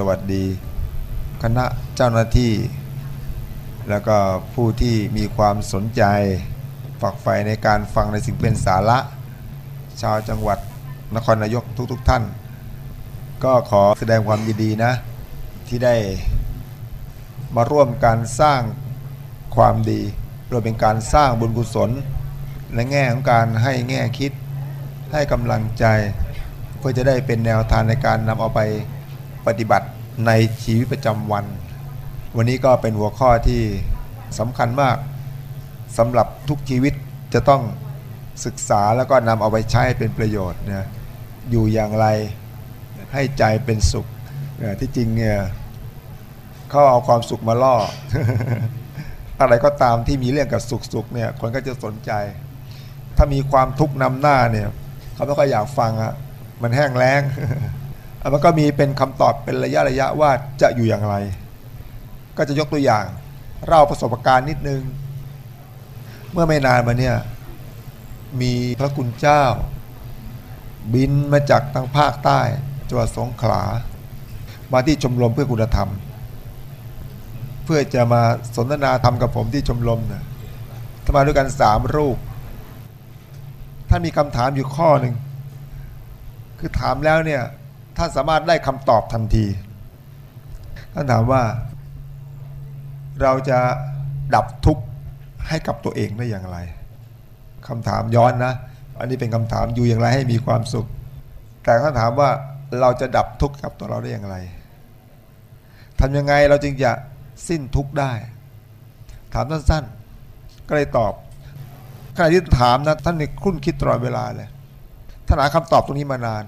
สวัสดี คณะเจ้าหน้าที่ แล้วก็ผู้ที่มีความสนใจฝักใฝ่ในการฟังในสิ่งเป็นสาระ ชาวจังหวัดนครนายกทุกๆทท่าน ก็ขอแสดงความยินดีนะ ที่ได้มาร่วมการสร้างความดีรวมเป็นการสร้างบุญกุศลในแง่ของการให้แง่คิด ให้กำลังใจ เพื่อจะได้เป็นแนวทางในการนำเอาไปปฏิบัติ ในชีวิตประจำวัน วันนี้ก็เป็นหัวข้อที่สำคัญมากสำหรับทุกชีวิตจะต้องศึกษาแล้วก็นำเอาไปใช้เป็นประโยชน์นะอยู่อย่างไรให้ใจเป็นสุขที่จริงเนี่ยเขาเอาความสุขมาล่อ อะไรก็ตามที่มีเรื่องกับสุขๆเนี่ยคนก็จะสนใจ ถ้ามีความทุกข์นำหน้าเนี่ยเขาไม่ค่อยอยากฟังอะมันแห้งแล้ง มันก็มีเป็นคำตอบเป็นระยะระยะว่าจะอยู่อย่างไร ก็จะยกตัวอย่างเล่าประสบการณ์นิดนึง เมื่อไม่นานมาเนี่ยมีพระคุณเจ้า บินมาจากทางภาคใต้จังหวัดสงขลา มาที่ชมรมเพื่อคุณธรรม เพื่อจะมาสนทนาธรรมกับผมที่ชมรมนะถ้ามาด้วยกันสามรูปท่านมีคำถามอยู่ข้อหนึ่งคือถามแล้วเนี่ย ท่านสามารถได้คำตอบทันที ท่านถามว่า เราจะดับทุกข์ให้กับตัวเองได้อย่างไรคำถามย้อนนะ อันนี้เป็นคำถามอยู่อย่างไรให้มีความสุข แต่ท่านถามว่าเราจะดับทุกข์กับตัวเราได้อย่างไรทำยังไงเราจึงจะสิ้นทุกข์ได้ ถามสั้นๆ ก็เลยตอบขณะที่ถามนะท่านนี่คุ้นคิดตลอดเวลาเลยท่านหาคำตอบตรงนี้มานาน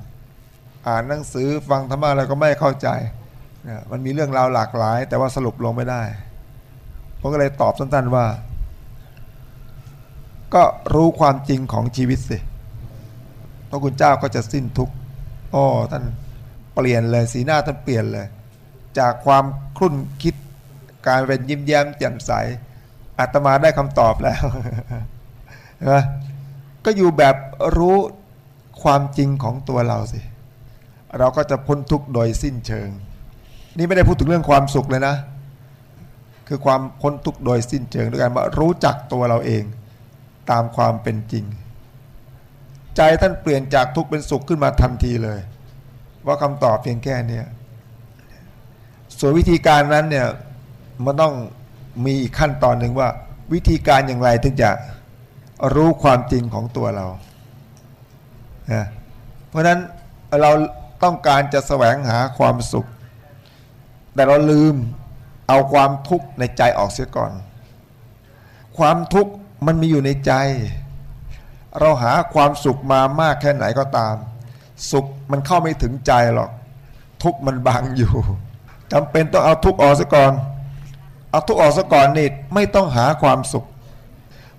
อ่านหนังสือฟังธรรมะอะไรก็ไม่เข้าใจนะมันมีเรื่องราวหลากหลาย แต่ว่าสรุปลงไม่ได้ ผมก็เลยตอบสั้นๆว่า ก็รู้ความจริงของชีวิตสิพระคุณเจ้าก็จะสิ้นทุกข์อ้อท่านเปลี่ยนเลยสีหน้าท่านเปลี่ยนเลย จากความครุ่นคิดการเป็นยิ้มแย้มแจ่มใสอาตมาได้คำตอบแล้วนะก็อยู่แบบรู้ความจริงของตัวเราสิ เราก็จะพ้นทุกข์โดยสิ้นเชิง นี่ไม่ได้พูดถึงเรื่องความสุขเลยนะ คือความพ้นทุกข์โดยสิ้นเชิงด้วยการมารู้จักตัวเราเองตามความเป็นจริง ใจท่านเปลี่ยนจากทุกข์เป็นสุขขึ้นมาทันทีเลย ว่าคำตอบเพียงแค่นี้ส่วนวิธีการนั้นเนี่ยมันต้องมีอีกขั้นตอนหนึ่งว่า วิธีการอย่างไรถึงจะรู้ความจริงของตัวเรา เพราะฉะนั้นเรา ต้องการจะแสวงหาความสุข แต่เราลืมเอาความทุกข์ในใจออกเสียก่อน ความทุกข์มันมีอยู่ในใจ เราหาความสุขมามากแค่ไหนก็ตาม สุขมันเข้าไม่ถึงใจหรอก ทุกข์มันบังอยู่จำเป็นต้องเอาทุกข์ออกซะก่อน เอาทุกข์ออกซะก่อนนี่ไม่ต้องหาความสุข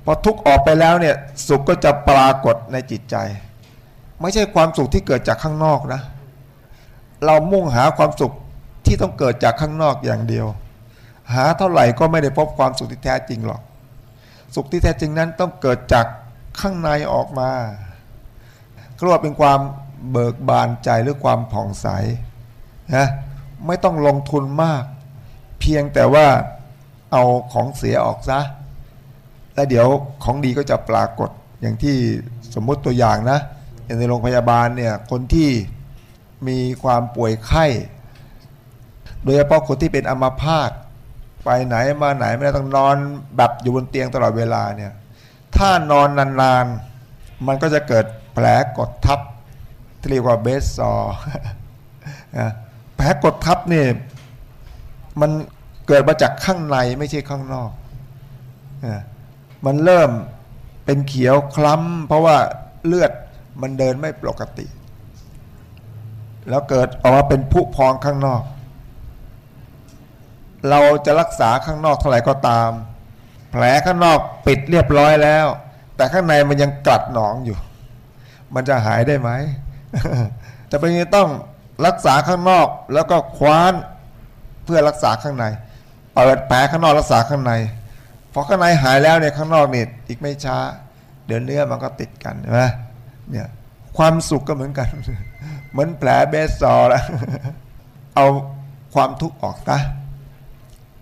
พอทุกข์ออกไปแล้วเนี่ยสุขก็จะปรากฏในจิตใจ ไม่ใช่ความสุขที่เกิดจากข้างนอกนะ เรามุ่งหาความสุขที่ต้องเกิดจากข้างนอกอย่างเดียว หาเท่าไหร่ก็ไม่ได้พบความสุขที่แท้จริงหรอก สุขที่แท้จริงนั้นต้องเกิดจากข้างในออกมาเรียกว่าเป็นความเบิกบานใจหรือความผ่องใสนะไม่ต้องลงทุนมาก เพียงแต่ว่าเอาของเสียออกซะแล้วเดี๋ยวของดีก็จะปรากฏอย่างที่สมมติตัวอย่างนะอย่างในโรงพยาบาลเนี่ยคนที่ มีความป่วยไข้ โดยเฉพาะคนที่เป็นอัมพาตไปไหนมาไหนไม่ได้ต้องนอนแบบอยู่บนเตียงตลอดเวลาเนี่ยถ้านอนนานๆ มันก็จะเกิดแผลกดทับที่เรียกว่าเบสซอแผลกดทับเนี่ยมันเกิดมาจากข้างในไม่ใช่ข้างนอกมันเริ่มเป็นเขียวคล้ำเพราะว่าเลือดมันเดินไม่ปกติ แล้วเกิดออกมาเป็นผุพองข้างนอก เราจะรักษาข้างนอกเท่าไหร่ก็ตาม แผลข้างนอกปิดเรียบร้อยแล้ว แต่ข้างในมันยังกัดหนองอยู่ มันจะหายได้ไหมจะเป็นยังต้องรักษาข้างนอกแล้วก็คว้านเพื่อรักษาข้างในเปิดแผลข้างนอกรักษาข้างในพอข้างในหายแล้วเนี่ยข้างนอกเนี่ยอีกไม่ช้า เดี๋ยวเนื้อมันก็ติดกันใช่ไหมเนี่ยความสุขก็เหมือนกัน เหมือนแผลเบสซอแล้วเอาความทุกข์ออกนะ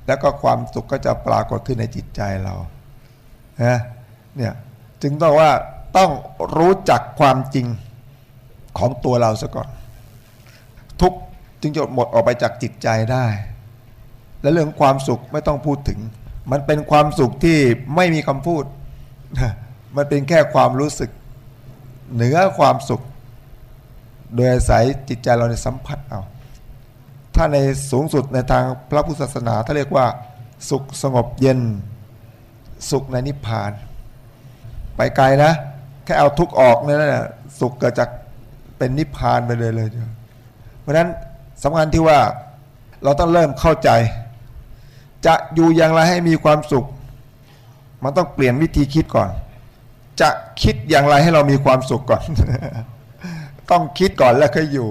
แล้วก็ความสุขก็จะปรากฏขึ้นในจิตใจเรานะเนี่ยจึงต้องว่าต้องรู้จักความจริงของตัวเราซะก่อน ทุกจึงจะหมดออกไปจากจิตใจได้ และเรื่องความสุขไม่ต้องพูดถึง มันเป็นความสุขที่ไม่มีคำพูด มันเป็นแค่ความรู้สึก เหนือความสุข โดยอาศัยจิตใจเราในสัมผัสเอาถ้าในสูงสุดในทางพระพุทธศาสนาถ้าเรียกว่า สุขสงบเย็น สุขในนิพพาน ไปไกลนะแค่เอาทุกข์ออกนี่ยนะสุขเกิดจากเป็นนิพพานไปเลยเลย เพราะฉะนั้นสำคัญที่ว่าเราต้องเริ่มเข้าใจ จะอยู่อย่างไรให้มีความสุข มันต้องเปลี่ยนวิธีคิดก่อน จะคิดอย่างไรให้เรามีความสุขก่อน ต้องคิดก่อนแล้วค่อยอยู่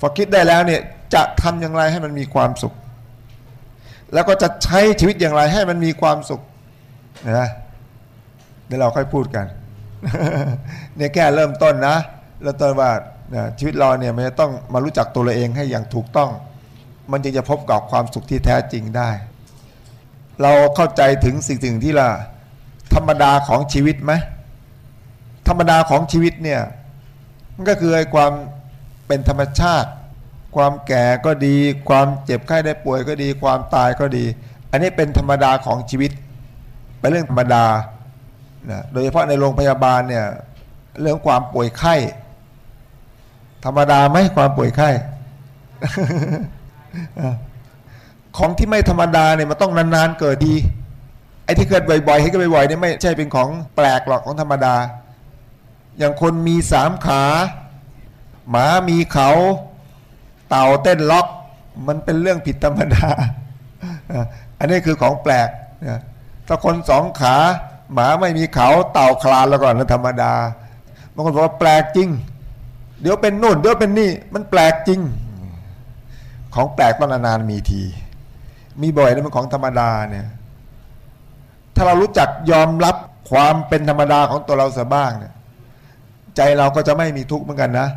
พอคิดได้แล้วเนี่ยจะทำอย่างไรให้มันมีความสุข แล้วก็จะใช้ชีวิตอย่างไรให้มันมีความสุขนะเดี๋ยวเราค่อยพูดกันเนี่ยแค่เริ่มต้นนะเริ่มต้นว่านะชีวิตเราเนี่ยมันจะต้องมารู้จักตัวเราเองให้อย่างถูกต้อง มันจึงจะพบกับความสุขที่แท้จริงได้ เราเข้าใจถึงสิ่งสิ่งที่ละธรรมดาของชีวิตไหมธรรมดาของชีวิตเนี่ย มันก็คือไอ้ความเป็นธรรมชาติ ความแก่ก็ดี ความเจ็บไข้ได้ป่วยก็ดี ความตายก็ดี อันนี้เป็นธรรมดาของชีวิต เป็นเรื่องธรรมดานะโดยเฉพาะในโรงพยาบาลเนี่ยเรื่องความป่วยไข้ ธรรมดาไหมความป่วยไข้ของที่ไม่ธรรมดาเนี่ยมันต้องนานๆเกิดดีไอ้ที่เกิดบ่อยๆให้ก็บ่อยๆเนี่ยไม่ใช่เป็นของแปลกหรอกของธรรมดา อย่างคนมีสามขา หมามีเขา เต่าเต้นล็อก มันเป็นเรื่องผิดธรรมดา อันนี้คือของแปลกนะถ้าคนสองขา หมาไม่มีเขา เต่าคลานแล้วก่อนนะธรรมดาบางคนบอกว่าแปลกจริง เดี๋ยวเป็นนู่นเดี๋ยวเป็นนี่ มันแปลกจริง ของแปลกต้องนานๆมีที มีบ่อยนะมันของธรรมดาเนี่ย ถ้าเรารู้จักยอมรับความเป็นธรรมดาของตัวเราเสียบ้างเนี่ย ใจเราก็จะไม่มีทุกข์เหมือนกันนะ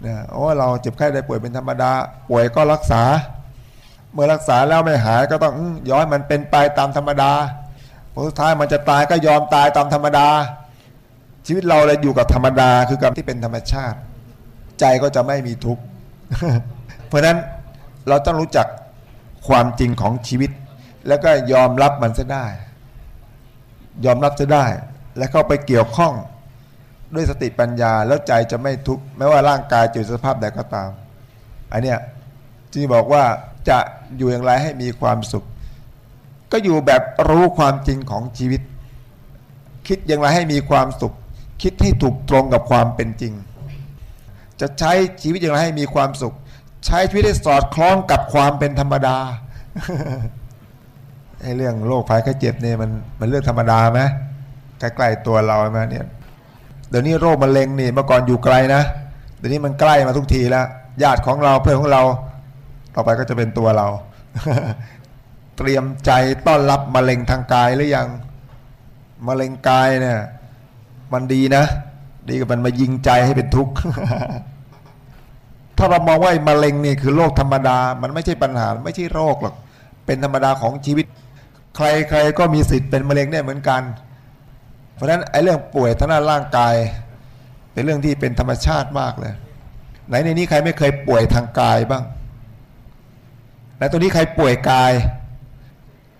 เนี่ยโอ้เราเจ็บไข้ได้ป่วยเป็นธรรมดา ป่วยก็รักษา เมื่อรักษาแล้วไม่หายก็ต้องย้อนมันเป็นไปตามธรรมดาผลสุดท้ายมันจะตายก็ยอมตายตามธรรมดา ชีวิตเราเลยอยู่กับธรรมดาคือกับที่เป็นธรรมชาติ ใจก็จะไม่มีทุกข์เพราะฉะนั้นเราต้องรู้จักความจริงของชีวิต แล้วก็ยอมรับมันซะได้ ยอมรับจะได้ แล้วเข้าไปเกี่ยวข้อง ด้วยสติปัญญาแล้วใจจะไม่ทุกข์แม้ว่าร่างกายจะอยู่สภาพใดก็ตาม อันเนี้ยที่บอกว่าจะอยู่อย่างไรให้มีความสุข ก็อยู่แบบรู้ความจริงของชีวิต คิดอย่างไรให้มีความสุข คิดให้ถูกตรงกับความเป็นจริง จะใช้ชีวิตอย่างไรให้มีความสุข ใช้ชีวิตให้สอดคล้องกับความเป็นธรรมดาไอ้เรื่องโรคภัยไข้เจ็บเนี่ยมันมันเรื่องธรรมดาไหมใกล้ๆตัวเราไหมเนี่ย เดี๋ยวนี้โรคมะเร็งนี่เมื่อก่อนอยู่ไกลนะเดี๋ยวนี้มันใกล้มาทุกทีแล้วญาติของเราเพื่อนของเรา ต่อไปก็จะเป็นตัวเรา เตรียมใจต้อนรับมะเร็งทางกายหรือยังมะเร็งกายเนี่ย มันดีนะ ดีกับมันมายิงใจให้เป็นทุกข์ถ้าเรามองว่ามะเร็งนี่คือโรคธรรมดา มันไม่ใช่ปัญหา ไม่ใช่โรคหรอก เป็นธรรมดาของชีวิต ใครๆก็มีสิทธิ์เป็นมะเร็งได้เหมือนกัน เพราะฉะนั้นไอ้เรื่องป่วยทางด้านร่างกาย เป็นเรื่องที่เป็นธรรมชาติมากเลย ไหนในนี้ใครไม่เคยป่วยทางกายบ้างไหนตัวนี้ใครป่วยกาย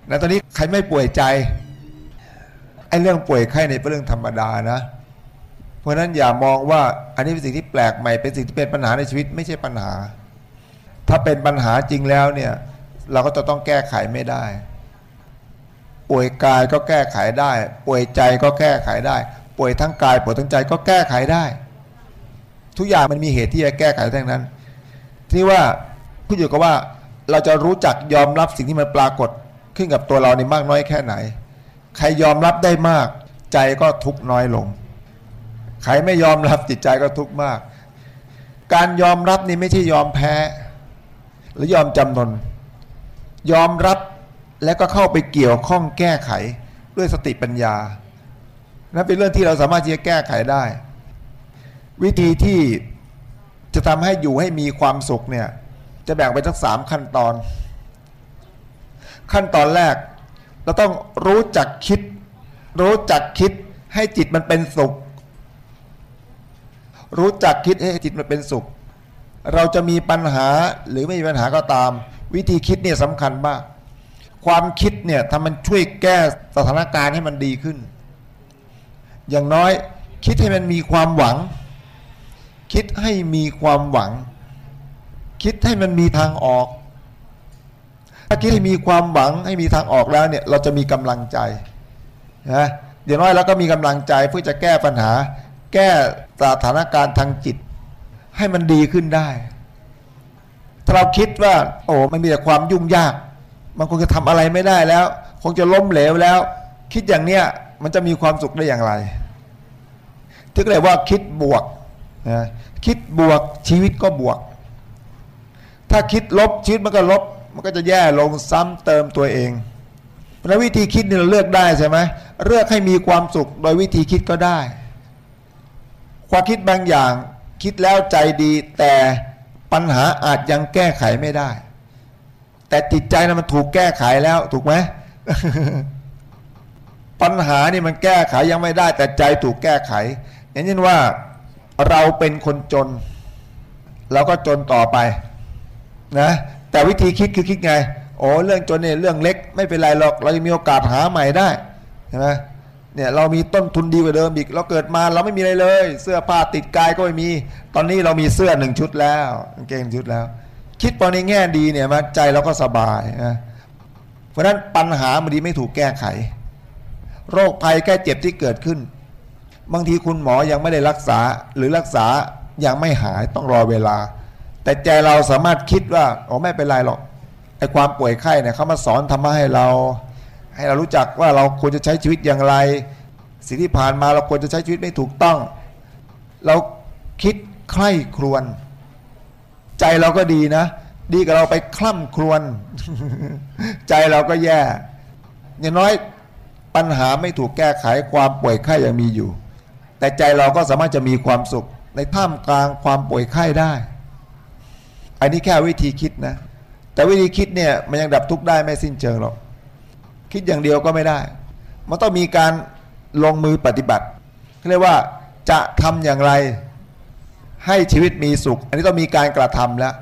ไหนตัวนี้ใครไม่ป่วยใจไอ้เรื่องป่วยไข้เนี่ยเป็นเรื่องธรรมดานะ เพราะฉะนั้นอย่ามองว่าอันนี้เป็นสิ่งที่แปลกใหม่เป็นสิ่งที่เป็นปัญหาในชีวิตไม่ใช่ปัญหา ถ้าเป็นปัญหาจริงแล้วเนี่ยเราก็จะต้องแก้ไขไม่ได้ ป่วยกายก็แก้ไขได้ ป่วยใจก็แก้ไขได้ ป่วยทั้งกายป่วยทั้งใจก็แก้ไขได้ ทุกอย่างมันมีเหตุที่จะแก้ไขทั้งนั้น ที่ว่าพูดอยู่กับว่าเราจะรู้จักยอมรับสิ่งที่มันปรากฏขึ้นกับตัวเราในมากน้อยแค่ไหน ใครยอมรับได้มาก ใจก็ทุกน้อยลง ใครไม่ยอมรับจิตใจก็ทุกมาก การยอมรับนี่ไม่ใช่ยอมแพ้ หรือยอมจำนนยอมรับ แล้วก็เข้าไปเกี่ยวข้องแก้ไขด้วยสติปัญญา นั่นเป็นเรื่องที่เราสามารถที่จะแก้ไขได้ วิธีที่จะทำให้อยู่ให้มีความสุขเนี่ย จะแบ่งเป็นทั้งสามขั้นตอน ขั้นตอนแรก เราต้องรู้จักคิด รู้จักคิดให้จิตมันเป็นสุข รู้จักคิดให้จิตมันเป็นสุข เราจะมีปัญหาหรือไม่มีปัญหาก็ตาม วิธีคิดเนี่ยสำคัญมาก ความคิดเนี่ยถ้ามันช่วยแก้สถานการณ์ให้มันดีขึ้น อย่างน้อยคิดให้มันมีความหวัง คิดให้มีความหวัง คิดให้มันมีทางออก ถ้าคิดให้มีความหวังให้มีทางออกแล้วเนี่ยเราจะมีกำลังใจนะอย่างน้อยเราก็มีกำลังใจเพื่อจะแก้ปัญหา แก้สถานการณ์ทางจิต ให้มันดีขึ้นได้ ถ้าเราคิดว่าโอ้มันมีแต่ความยุ่งยาก มันคงจะทำอะไรไม่ได้แล้ว คงจะล้มเหลวแล้ว คิดอย่างเนี้ยมันจะมีความสุขได้อย่างไรที่เรียกว่าคิดบวกนะคิดบวกชีวิตก็บวก ถ้าคิดลบชีวิตมันก็ลบ มันก็จะแย่ลงซ้ำเติมตัวเองเพราะวิธีคิดนี่เราเลือกได้ใช่ไหมเลือกให้มีความสุขโดยวิธีคิดก็ได้ ความคิดบางอย่างคิดแล้วใจดีแต่ปัญหาอาจยังแก้ไขไม่ได้ แต่จิตใจนะมันถูกแก้ไขแล้วถูกไหมปัญหานี่มันแก้ไขยังไม่ได้ แต่ใจถูกแก้ไข อย่างเช่นว่าเราเป็นคนจน เราก็จนต่อไปนะแต่วิธีคิดคือคิดไงโอ้เรื่องจนเนี่ยเรื่องเล็กไม่เป็นไรหรอกเรายังมีโอกาสหาใหม่ได้ใช่ไหมเนี่ยเรามีต้นทุนดีกว่าเดิมอีก เราเกิดมาเราไม่มีอะไรเลย เสื้อผ้าติดกายก็ไม่มี ตอนนี้เรามีเสื้อหนึ่งชุดแล้วกางเกงชุดแล้ว คิดพอในแง่ดีเนี่ยมาใจเราก็สบายนะเพราะฉะนั้นปัญหามันดีไม่ถูกแก้ไข โรคภัยแก้เจ็บที่เกิดขึ้น บางทีคุณหมอยังไม่ได้รักษาหรือรักษายังไม่หายต้องรอเวลา แต่ใจเราสามารถคิดว่าโอ้ไม่เป็นไรหรอกไอ้ความป่วยไข้เนี่ยเขามาสอนธรรมะให้เรา ให้เรารู้จักว่าเราควรจะใช้ชีวิตอย่างไร สิ่งที่ผ่านมาเราควรจะใช้ชีวิตไม่ถูกต้อง เราคิดใคร่ครวญ ใจเราก็ดีนะ ดีกับเราไปคล่ำครวญใจเราก็แย่อย่างน้อยปัญหาไม่ถูกแก้ไขความป่วยไข้ยังมีอยู่ แต่ใจเราก็สามารถจะมีความสุข ในท่ามกลางความป่วยไข้ได้ อันนี้แค่วิธีคิดนะ แต่วิธีคิดเนี่ยมันยังดับทุกข์ได้ไม่สิ้นเชิงหรอกคิดอย่างเดียวก็ไม่ได้ มันต้องมีการลงมือปฏิบัติเรียกว่าจะทำอย่างไร ให้ชีวิตมีสุข อันนี้ต้องมีการกระทำแล้ว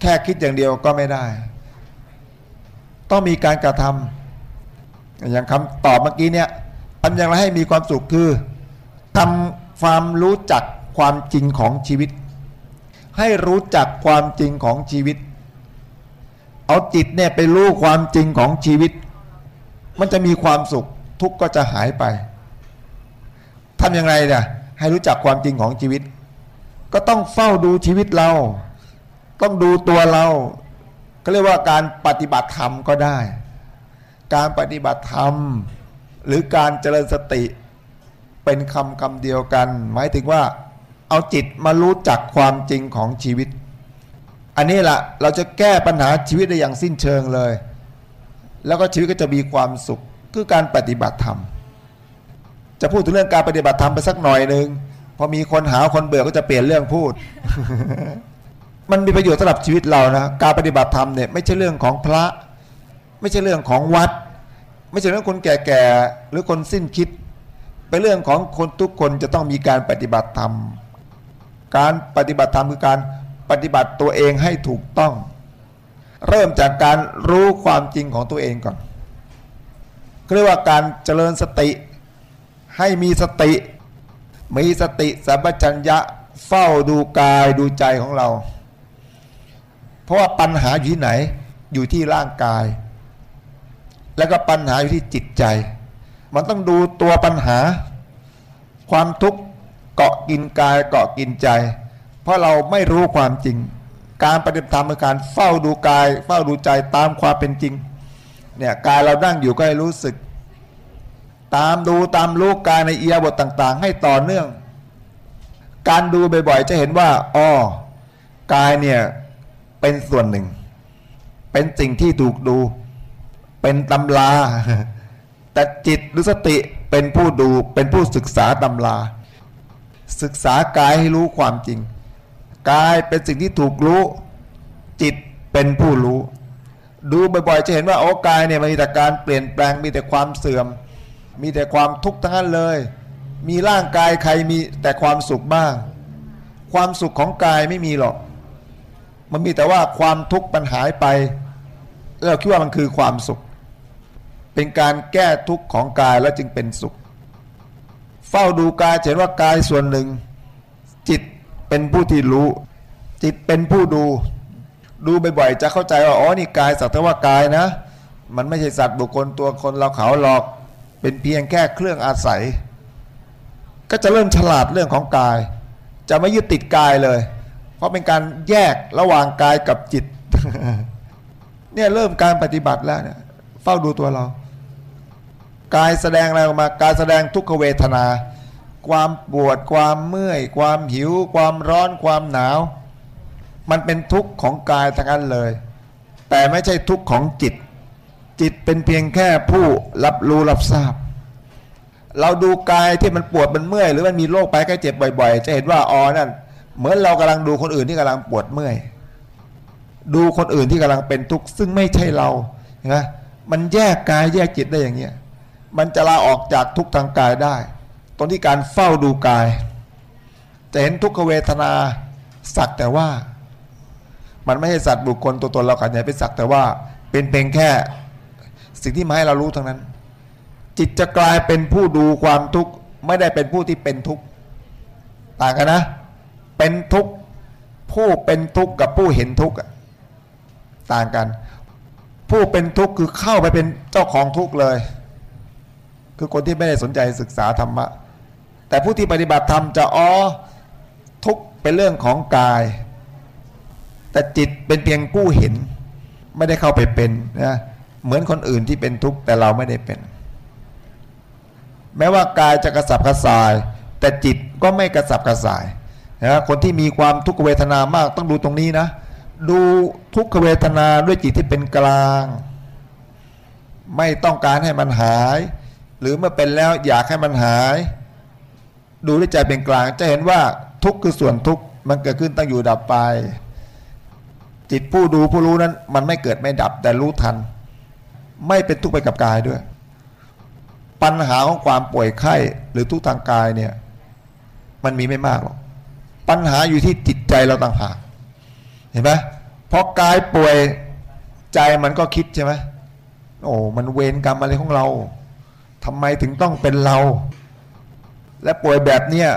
แค่คิดอย่างเดียวก็ไม่ได้ ต้องมีการกระทำอย่างคำตอบเมื่อกี้เนี่ยทำอย่างไรให้มีความสุขคือทำความรู้จักความจริงของชีวิต ให้รู้จักความจริงของชีวิต เอาจิตเนี่ยไปรู้ความจริงของชีวิต มันจะมีความสุขทุกข์ก็จะหายไปทำอย่างไรเนี่ยให้รู้จักความจริงของชีวิต ก็ต้องเฝ้าดูชีวิตเรา ต้องดูตัวเราก็เรียกว่าการปฏิบัติธรรมก็ได้ การปฏิบัติธรรม หรือการเจริญสติเป็นคำคำเดียวกัน หมายถึงว่าเอาจิตมารู้จักความจริงของชีวิต อันนี้แหละเราจะแก้ปัญหาชีวิตได้อย่างสิ้นเชิงเลย แล้วก็ชีวิตก็จะมีความสุขคือการปฏิบัติธรรม จะพูดถึงเรื่องการปฏิบัติธรรมไปสักหน่อยหนึ่ง พอมีคนหาคนเบื่อก็จะเปลี่ยนเรื่องพูด มันมีประโยชน์สำหรับชีวิตเรานะการปฏิบัติธรรมเนี่ยไม่ใช่เรื่องของพระ ไม่ใช่เรื่องของวัด ไม่ใช่เรื่องคนแก่ๆหรือคนสิ้นคิด เป็นเรื่องของคนทุกคนจะต้องมีการปฏิบัติธรรม การปฏิบัติธรรมคือการปฏิบัติตัวเองให้ถูกต้อง เริ่มจากการรู้ความจริงของตัวเองก่อนเรียกว่าการเจริญสติ ให้มีสติ มีสติสัมปชัญญะเฝ้าดูกายดูใจของเรา เพราะว่าปัญหาอยู่ที่ไหน อยู่ที่ร่างกาย แล้วก็ปัญหาอยู่ที่จิตใจ มันต้องดูตัวปัญหา ความทุกข์เกาะกินกายเกาะกินใจ เพราะเราไม่รู้ความจริง การปฏิบัติธรรมคือการเฝ้าดูกาย เฝ้าดูใจตามความเป็นจริงเนี่ยกายเรานั่งอยู่ก็ให้รู้สึก ตามดูตามรู้กายในเอียบทต่าง ๆ ให้ต่อเนื่อง การดูบ่อยๆจะเห็นว่าอ๋อกายเนี่ยเป็นส่วนหนึ่ง เป็นสิ่งที่ถูกดู เป็นตำราแต่จิตหรือสติเป็นผู้ดูเป็นผู้ศึกษาตำรา ศึกษากายให้รู้ความจริง กายเป็นสิ่งที่ถูกรู้ จิตเป็นผู้รู้ ดูบ่อยๆจะเห็นว่าโอ้กายเนี่ยมันมีแต่การเปลี่ยนแปลงมีแต่ความเสื่อม มีแต่ความทุกข์ทั้งนั้นเลย มีร่างกายใครมีแต่ความสุขบ้าง ความสุขของกายไม่มีหรอก มันมีแต่ว่าความทุกข์มันหายไปเราคิดว่ามันคือความสุข เป็นการแก้ทุกข์ของกายแล้วจึงเป็นสุข เฝ้าดูกายเห็นว่ากายส่วนหนึ่ง จิตเป็นผู้ที่รู้ จิตเป็นผู้ดู ดูบ่อยๆจะเข้าใจว่าอ๋อนี่กายสักแต่ว่ากายนะ มันไม่ใช่สัตว์บุคคลตัวคนเราเขาหรอก เป็นเพียงแค่เครื่องอาศัย ก็จะเริ่มฉลาดเรื่องของกาย จะไม่ยึดติดกายเลย เพราะเป็นการแยกระหว่างกายกับจิต เนี่ยเริ่มการปฏิบัติแล้วเนี่ยเฝ้าดูตัวเรา กายแสดงอะไรออกมากายแสดงทุกขเวทนา ความปวดความเมื่อย ความหิว ความร้อนความหนาว มันเป็นทุกข์ของกายทั้งนั้นเลย แต่ไม่ใช่ทุกข์ของจิต จิตเป็นเพียงแค่ผู้รับรู้รับทราบ เราดูกายที่มันปวดมันเมื่อย หรือมันมีโรคไปแค่เจ็บบ่อย ๆ จะเห็นว่าอ๋อนั่นเหมือนเรากำลังดูคนอื่นที่กำลังปวดเมื่อย ดูคนอื่นที่กำลังเป็นทุกข์ซึ่งไม่ใช่เรานไหมมันแยกกายแยกจิตได้อย่างเงี้ยมันจะลาออกจากทุกข์ทางกายได้ ตรงที่การเฝ้าดูกาย จะเห็นทุกขเวทนาสักแต่ว่า มันไม่ใช่สัตว์บุคคลตัวตนเราขันใหญ่เป็นสักแต่ว่า เป็นเพียงแค่ สิ่งที่มาให้เรารู้ทั้งนั้น จิตจะกลายเป็นผู้ดูความทุกข์ไม่ได้เป็นผู้ที่เป็นทุกข์ต่างกันนะ เป็นทุกข์ผู้เป็นทุกข์กับผู้เห็นทุกข์ต่างกัน ผู้เป็นทุกข์คือเข้าไปเป็นเจ้าของทุกข์เลย คือคนที่ไม่ได้สนใจศึกษาธรรมะ แต่ผู้ที่ปฏิบัติธรรมจะอ๋อทุกข์เป็นเรื่องของกาย แต่จิตเป็นเพียงผู้เห็น ไม่ได้เข้าไปเป็นนะ เหมือนคนอื่นที่เป็นทุกข์แต่เราไม่ได้เป็น แม้ว่ากายจะกระสับกระส่าย แต่จิตก็ไม่กระสับกระส่ายนะคนที่มีความทุกขเวทนามากต้องดูตรงนี้นะ ดูทุกขเวทนาด้วยจิตที่เป็นกลาง ไม่ต้องการให้มันหาย หรือเมื่อเป็นแล้วอยากให้มันหาย ดูด้วยใจเป็นกลาง จะเห็นว่าทุกข์คือส่วนทุกข์มันเกิดขึ้นตั้งอยู่ดับไป จิตผู้ดูผู้รู้นั้นมันไม่เกิดไม่ดับแต่รู้ทัน ไม่เป็นทุกข์ไปกับกายด้วย ปัญหาของความป่วยไข้หรือทุกข์ทางกายเนี่ย มันมีไม่มากหรอกปัญหาอยู่ที่จิตใจเราต่างหากเห็นไหมพอกายป่วยใจมันก็คิดใช่ไหมโอ้มันเวรกรรมอะไรของเราทำไมถึงต้องเป็นเรา และป่วยแบบเนี้ย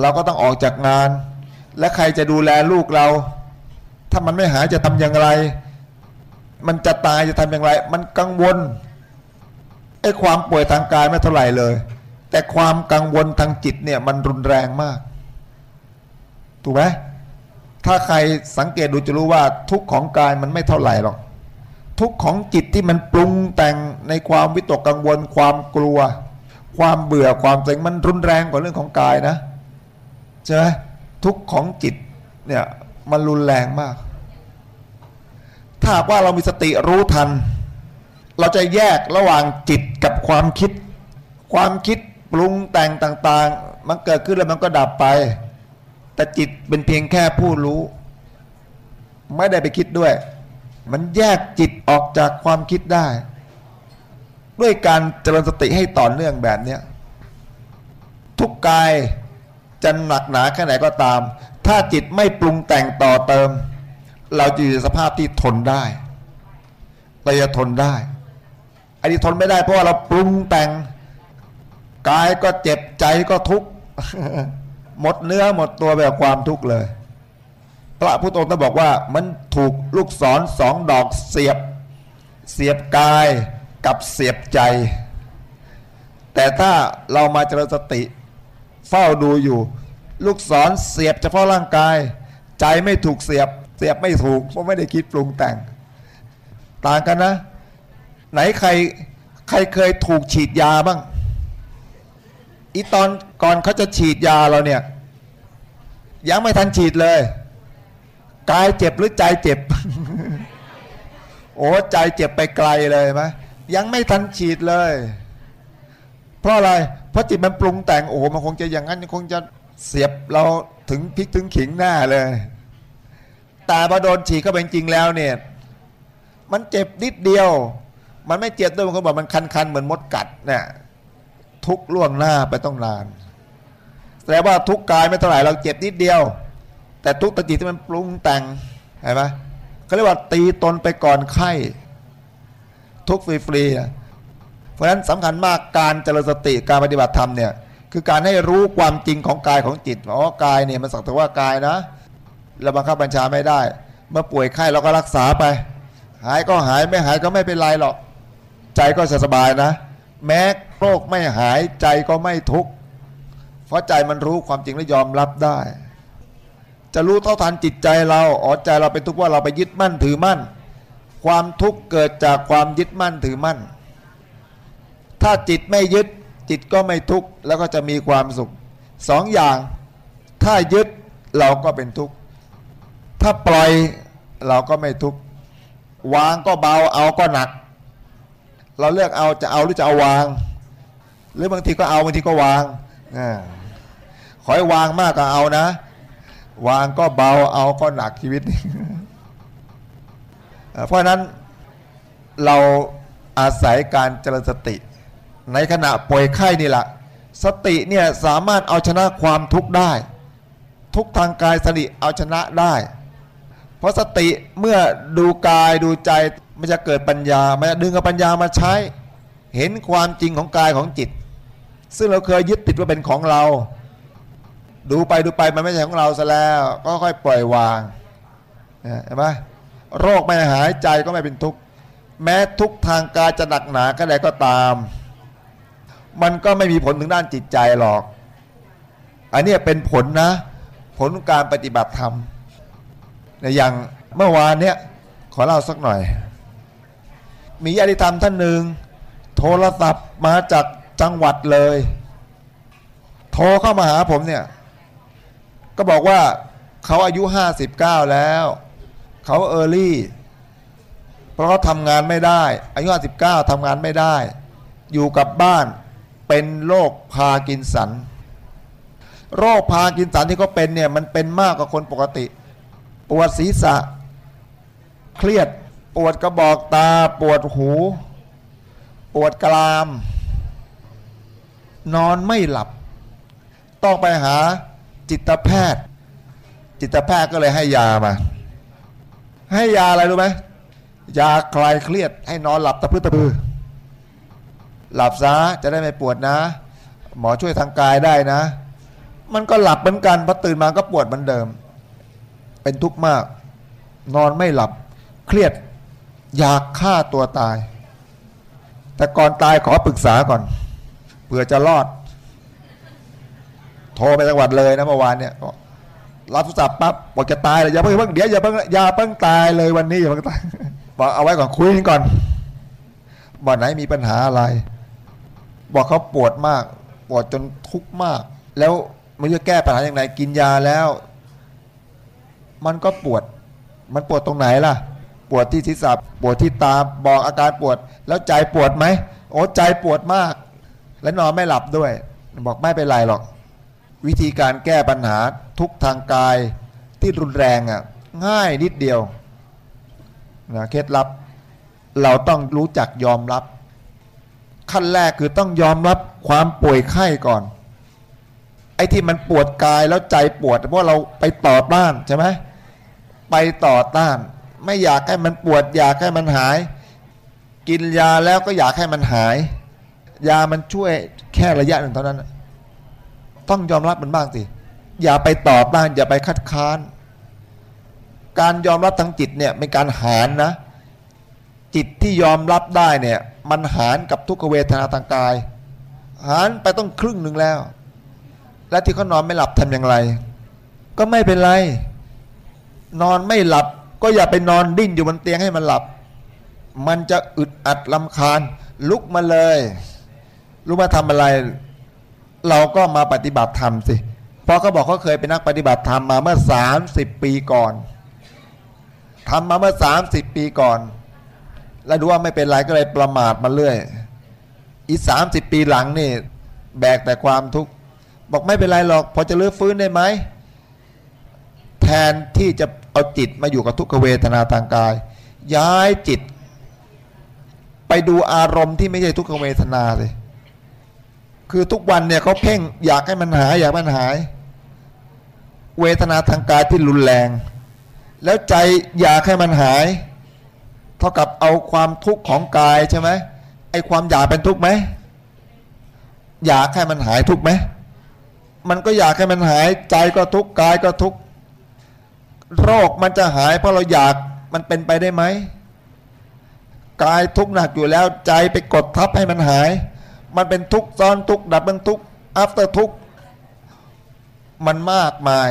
เราก็ต้องออกจากงาน และใครจะดูแลลูกเรา ถ้ามันไม่หายจะทำอย่างไร มันจะตายจะทำอย่างไร มันกังวลไอ้ความป่วยทางกายไม่เท่าไหร่เลย แต่ความกังวลทางจิตเนี่ยมันรุนแรงมาก ถูกไหมถ้าใครสังเกตดูจะรู้ว่าทุกข์ของกายมันไม่เท่าไหร่หรอกทุกข์ของจิตที่มันปรุงแต่งในความวิตกกังวล ความกลัว ความเบื่อความเซ็งมันรุนแรงกว่าเรื่องของกายนะใช่ไหมทุกข์ของจิตเนี่ยมันรุนแรงมาก ถ้าว่าเรามีสติรู้ทัน เราจะแยกระหว่างจิตกับความคิด ความคิดปรุงแต่งต่างๆ มันเกิดขึ้นแล้วมันก็ดับไป แต่จิตเป็นเพียงแค่ผู้รู้ ไม่ได้ไปคิดด้วย มันแยกจิตออกจากความคิดได้ ด้วยการเจริญสติให้ต่อเนื่องแบบนี้ทุกกายจะหนักหนาแค่ไหนก็ตาม ถ้าจิตไม่ปรุงแต่งต่อเติม เราจะอยู่ในสภาพที่ทนได้เราจะทนได้ อันนี้ทนไม่ได้เพราะว่าเราปรุงแต่งกายก็เจ็บใจก็ทุกข์หมดเนื้อหมดตัวแบบความทุกข์เลย พระพุทธองค์ท่านบอกว่ามันถูกลูกศรสองดอกเสียบ เสียบกายกับเสียบใจ แต่ถ้าเรามาเจริญสติ เฝ้าดูอยู่ ลูกศรเสียบเฉพาะร่างกาย ใจไม่ถูกเสียบ เสียบไม่ถูกเพราะไม่ได้คิดปรุงแต่ง ต่างกันนะ ไหนใครใครเคยถูกฉีดยาบ้าง อีตอนก่อนเขาจะฉีดยาเราเนี่ย ยังไม่ทันฉีดเลยกายเจ็บหรือใจเจ็บ โอ้ใจเจ็บไปไกลเลยไหมยังไม่ทันฉีดเลย เพราะอะไร เพราะจิตมันปรุงแต่งโอ้โหมันคงจะอย่างนั้นคงจะเสียบเราถึงพลิกถึงขิงหน้าเลย แต่พอโดนฉีกเข้าไปจริงแล้วเนี่ย มันเจ็บนิดเดียว มันไม่เจ็บด้วยบางคนบอกมันคันๆเหมือนมดกัดเนี่ยทุกล่วงหน้าไปต้องนานแสดงว่าทุกกายไม่เท่าไหร่เราเจ็บนิดเดียว แต่ทุกตจิตที่มันปรุงแต่งเห็นไหมเขาเรียกว่าตีตนไปก่อนไข้ ทุกฟรีๆนะเพราะฉะนั้นสำคัญมากการเจริญสติการปฏิบัติธรรมเนี่ยคือการให้รู้ความจริงของกายของจิตอ๋อกายเนี่ยมันสักแต่ว่ากายนะ เราบังคับบัญชาไม่ได้ เมื่อป่วยไข้เราก็รักษาไป หายก็หายไม่หายก็ไม่เป็นไรหรอก ใจก็จะสบายนะ แม้โรคไม่หายใจก็ไม่ทุกข์เพราะใจมันรู้ความจริงและยอมรับได้ จะรู้เท่าทันจิตใจเราอ๋อใจเราเป็นทุกข์ว่าเราไปยึดมั่นถือมั่น ความทุกข์เกิดจากความยึดมั่นถือมั่น ถ้าจิตไม่ยึดจิตก็ไม่ทุกข์แล้วก็จะมีความสุขสองอย่าง ถ้ายึดเราก็เป็นทุกข์ ถ้าปล่อยเราก็ไม่ทุกข์วางก็เบาเอาก็หนัก เราเลือกเอาจะเอาหรือจะเอาวาง หรือบางทีก็เอาบางทีก็วางอขอให้วางมากก็เอานะ วางก็เบาเอาก็หนักชีวิตเพราะฉะนั้นเราอาศัยการเจริญสติ ในขณะป่วยไข้นี่แหละสติเนี่ยสามารถเอาชนะความทุกข์ได้ ทุกทางกายสติเอาชนะได้ เพราะสติเมื่อดูกายดูใจมันจะเกิดปัญญา มันจะดึงเอาปัญญามาใช้ เห็นความจริงของกายของจิต ซึ่งเราเคยยึดติดว่าเป็นของเรา ดูไปดูไปมันไม่ใช่ของเราซะแล้ว ก็ค่อยปล่อยวางเห็นไหมโรคไม่หายใจก็ไม่เป็นทุกข์แม้ทุกทางกายจะหนักหนาแค่ไหนก็ตาม มันก็ไม่มีผลถึงด้านจิตใจหรอก อันนี้เป็นผลนะ ผลการปฏิบัติธรรม ในอย่างเมื่อวานเนี้ยขอเล่าสักหน่อย มีญาติธรรมท่านหนึ่งโทรศัพท์มาจากจังหวัดเลย โทรเข้ามาหาผมเนี่ย ก็บอกว่าเขาอายุ 59 แล้ว เขาเออร์ลี่ เพราะเขาทำงานไม่ได้ อายุ 59ทำงานไม่ได้ อยู่กับบ้านเป็นโรคพากินสัน โรคพากินสันที่เขาเป็นเนี่ย มันเป็นมากกว่าคนปกติ ปวดศีรษะ เครียด ปวดกระบอกตา ปวดหู ปวดกราม นอนไม่หลับ ต้องไปหาจิตแพทย์ จิตแพทย์ก็เลยให้ยามา ให้ยาอะไรรู้ไหมยาคลายเครียด ให้นอนหลับตะพื้ตะพือ หลับซะจะได้ไม่ปวดนะ หมอช่วยทางกายได้นะ มันก็หลับเหมือนกันพอตื่นมาก็ปวดเหมือนเดิม เป็นทุกข์มาก นอนไม่หลับ เครียดอยากฆ่าตัวตาย แต่ก่อนตายขอปรึกษาก่อนเผื่อจะรอด โทรไปจังหวัดเลยนะเมื่อวานเนี่ยรับโทรศัพท์ปั๊บบอกจะตายเลยอย่าเพิ่งเพิ่งเดี๋ยวอย่าเพิ่งอย่าเพิ่งตายเลยวันนี้อย่าเพิ่งตายบอกเอาไว้ก่อนคุยกันก่อนบอกไหนมีปัญหาอะไร บอกเขาปวดมากปวดจนทุกข์มาก แล้วมันจะแก้ปัญหาอย่างไรกินยาแล้ว มันก็ปวด มันปวดตรงไหนล่ะ ปวดที่ศีรษะปวดที่ตาบอกอาการปวด แล้วใจปวดไหมโอ้ใจปวดมาก และนอนไม่หลับด้วย บอกไม่เป็นไรหรอก วิธีการแก้ปัญหาทุกทางกายที่รุนแรงอะง่ายนิดเดียวนะเคล็ดลับ เราต้องรู้จักยอมรับ ขั้นแรกคือต้องยอมรับความป่วยไข้ก่อนไอ้ที่มันปวดกายแล้วใจปวดเพราะเราไปต่อต้านใช่ไหม ไปต่อต้าน ไม่อยากให้มันปวด อยากให้มันหาย กินยาแล้วก็อยากให้มันหาย ยามันช่วยแค่ระยะหนึ่งเท่านั้น ต้องยอมรับมันบ้างสิ อย่าไปต่อต้าน อย่าไปคัดค้าน การยอมรับทางจิตเนี่ยเป็นการหารนะ จิตที่ยอมรับได้เนี่ยมันหารกับทุกขเวทนาทางกาย หารไปต้องครึ่งหนึ่งแล้ว และที่เขานอนไม่หลับทำอย่างไร ก็ไม่เป็นไร นอนไม่หลับ ก็อย่าไปนอนดิ้นอยู่บนเตียงให้มันหลับ มันจะอึดอัดลำคาญ ลุกมาเลยลุกมาทำอะไร เราก็มาปฏิบัติธรรมสิเพราะเขาบอกเขาเคยเป็นนักปฏิบัติธรรมมาเมื่อ 30 ปีก่อนทำมาเมื่อ 30 ปีก่อน แล้วดูว่าไม่เป็นไรก็เลยประมาทมาเรื่อย อีสามสิบปีหลังนี่ แบกแต่ความทุกข์บอกไม่เป็นไรหรอก พอจะเลื้อฟื้นได้ไหมแทนที่จะ เอาจิตมาอยู่กับทุกขเวทนาทางกาย ย้ายจิต ไปดูอารมณ์ที่ไม่ใช่ทุกขเวทนาเลยคือทุกวันเนี่ยเขาเพ่งอยากให้มันหายอยากมันหาย เวทนาทางกายที่รุนแรง แล้วใจอยากให้มันหาย เท่ากับเอาความทุกข์ของกายใช่ไหมไอความอยากเป็นทุกข์ไหมอยากให้มันหายทุกข์ไหมมันก็อยากให้มันหายใจก็ทุกข์กายก็ทุกข์ โรคมันจะหายเพราะเราอยากมันเป็นไปได้ไหมกายทุกข์หนักอยู่แล้วใจไปกดทับให้มันหาย มันเป็นทุกข์ซ้อนทุกข์ดับมันทุกข์ after ทุกข์มันมากมาย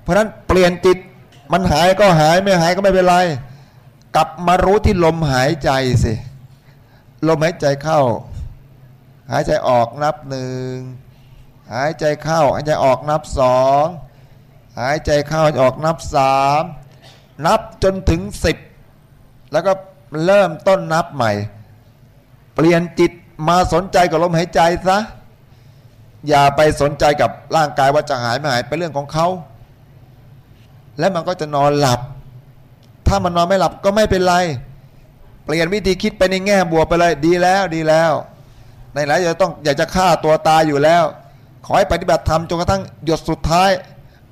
เพราะฉะนั้นเปลี่ยนจิตมันหายก็หายไม่หายก็ไม่เป็นไร กลับมารู้ที่ลมหายใจสิลมหายใจเข้า หายใจออกนับหนึ่งหายใจเข้าหายใจออกนับสอง หายใจเข้าออกนับสามนับจนถึงสิบแล้วก็เริ่มต้นนับใหม่ เปลี่ยนจิตมาสนใจกับลมหายใจซะอย่าไปสนใจกับร่างกายว่าจะหายไม่หายเป็นเรื่องของเขา และมันก็จะนอนหลับ ถ้ามันนอนไม่หลับก็ไม่เป็นไร เปลี่ยนวิธีคิดไปในแง่บวกไปเลยดีแล้วดีแล้ว ในหลายจะต้องอยากจะฆ่าตัวตายอยู่แล้ว ขอให้ปฏิบัติธรรมจนกระทั่งหยดสุดท้าย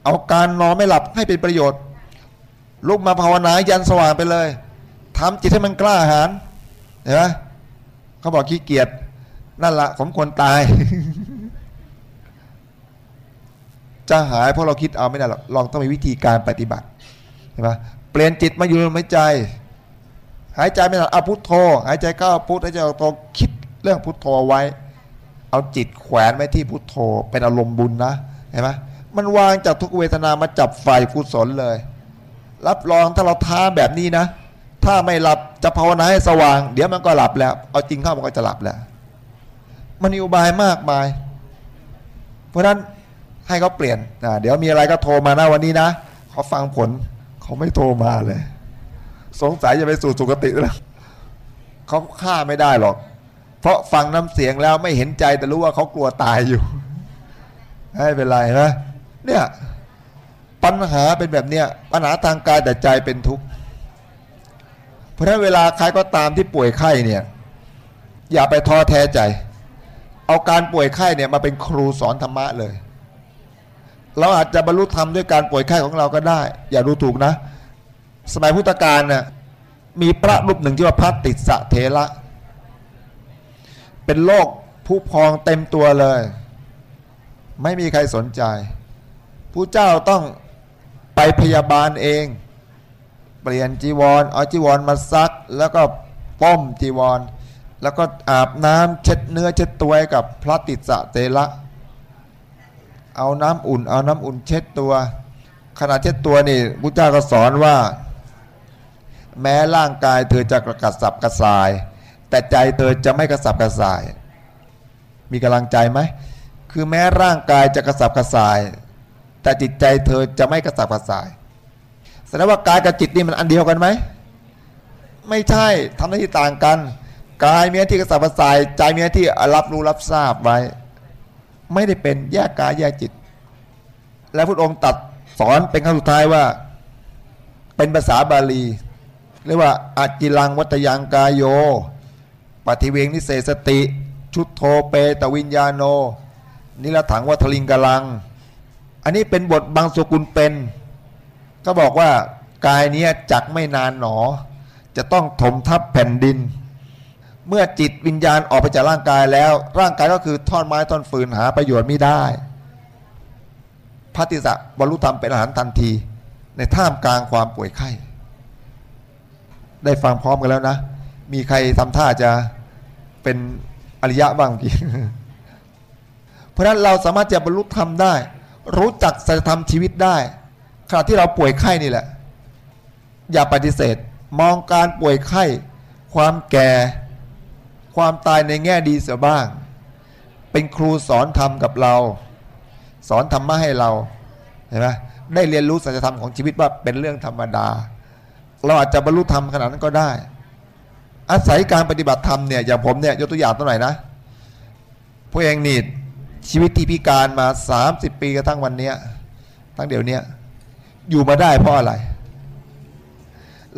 เอาการนอนไม่หลับให้เป็นประโยชน์ ลุกมาภาวนายันสว่างไปเลยทำจิตให้มันกล้าหาญเห็นไหมเขาบอกขี้เกียจนั่นละสมควรตาย จะหายเพราะเราคิดเอาไม่ได้หรอกลองต้องมีวิธีการปฏิบัติเห็นไหมเปลี่ยนจิตมาอยู่ในลมหายใจ หายใจไม่ได้เอาพุทโธหายใจเข้าพุทหายใจออกโธคิดเรื่องพุทโธไว้ เอาจิตแขวนไว้ที่พุทโธเป็นอารมณ์บุญนะเห็นไหม มันวางจากทุกเวทนามาจับฝ่ายกุศลเลย รับรองถ้าเราท้าแบบนี้นะ ถ้าไม่หลับจะภาวนาให้สว่าง เดี๋ยวมันก็หลับแล้ว เอาจริงเข้ามันก็จะหลับแล้ว มันอุบายมากมาย เพราะฉะนั้นให้เขาเปลี่ยนนะเดี๋ยวมีอะไรก็โทรมานะวันนี้นะเขาฟังผลเขาไม่โทรมาเลย สงสัยจะไปสู่สุคติแล้วเขาฆ่าไม่ได้หรอก เพราะฟังน้ำเสียงแล้วไม่เห็นใจแต่รู้ว่าเขากลัวตายอยู่ไม่เป็นไรนะ เนี่ยปัญหาเป็นแบบเนี้ยปัญหาทางกายแต่ใจเป็นทุกข์เพราะฉะนั้นเวลาใครก็ตามที่ป่วยไข้เนี่ยอย่าไปท้อแท้ใจ เอาการป่วยไข้เนี่ยมาเป็นครูสอนธรรมะเลย เราอาจจะบรรลุธรรมด้วยการป่วยไข้ของเราก็ได้ อย่าดูถูกนะ สมัยพุทธกาลเนี่ยมีพระรูปหนึ่งที่ว่าพระติสสะเทระ เป็นโรคผู้พองเต็มตัวเลย ไม่มีใครสนใจ ผู้เจ้าต้องไปพยาบาลเอง เปลี่ยนจีวรเอาจีวรมาซัก แล้วก็ป้อมจีวร แล้วก็อาบน้ำเช็ดเนื้อเช็ดตัวกับพระติสะเทระเอาน้ำอุ่น เอาน้ำอุ่นเช็ดตัว ขณะเช็ดตัวนี่พุทธเจ้าก็สอนว่า แม้ร่างกายเธอจะกระกัดสับกระส่าย แต่ใจเธอจะไม่กระสับกระส่าย มีกำลังใจไหมคือแม้ร่างกายจะกระสับกระส่าย แต่จิตใจเธอจะไม่กระสับกระส่ายแสดงว่ากายกับจิตนี่มันอันเดียวกันไหมไม่ใช่ทำหน้าที่ต่างกันกายมีหน้าที่กระสับกระส่ายใจมีหน้าที่รับรู้รับทราบไว้ ไม่ได้เป็นแยกกายแยกจิต และพระองค์ตัดสอนเป็นครั้งสุดท้ายว่า เป็นภาษาบาลีเรียกว่าอาจิลังวัตยังกายโยปฏิเวงนิเศสติ ชุดโทเปตวิญญาโน นิรถังวัทลิงกลัง อันนี้เป็นบทบางสกุลเป็น ก็บอกว่ากายเนี้ยจักไม่นานหนอ จะต้องถมทับแผ่นดิน เมื่อจิตวิญญาณออกไปจากร่างกายแล้ว ร่างกายก็คือท่อนไม้ท่อนฟืนหาประโยชน์ไม่ได้พระติสะบรรลุธรรมเป็นอาหารทันที ในท่ามกลางความป่วยไข้ ได้ฟังพร้อมกันแล้วนะ มีใครทำท่าจะเป็นอริยะบ้างกี้เพราะนั้นเราสามารถจะบรรลุธรรมได้ รู้จักสัจธรรมชีวิตได้ขณะที่เราป่วยไข้นี่แหละ อย่าปฏิเสธ มองการป่วยไข้ ความแก่ ความตายในแง่ดีเสียบ้าง เป็นครูสอนธรรมกับเรา สอนธรรมะให้เราเห็นไหมได้เรียนรู้สัจธรรมของชีวิตว่าเป็นเรื่องธรรมดา เราอาจจะบรรลุธรรมขนาดนั้นก็ได้ อาศัยการปฏิบัติธรรมเนี่ยอย่างผมเนี่ยยกตัวอย่างตัวไหนนะพวกเองนี่ ชีวิตที่พิการมา 30 ปีกระทั่งวันเนี้ยทั้งเดี๋ยวเนี้ยอยู่มาได้เพราะอะไร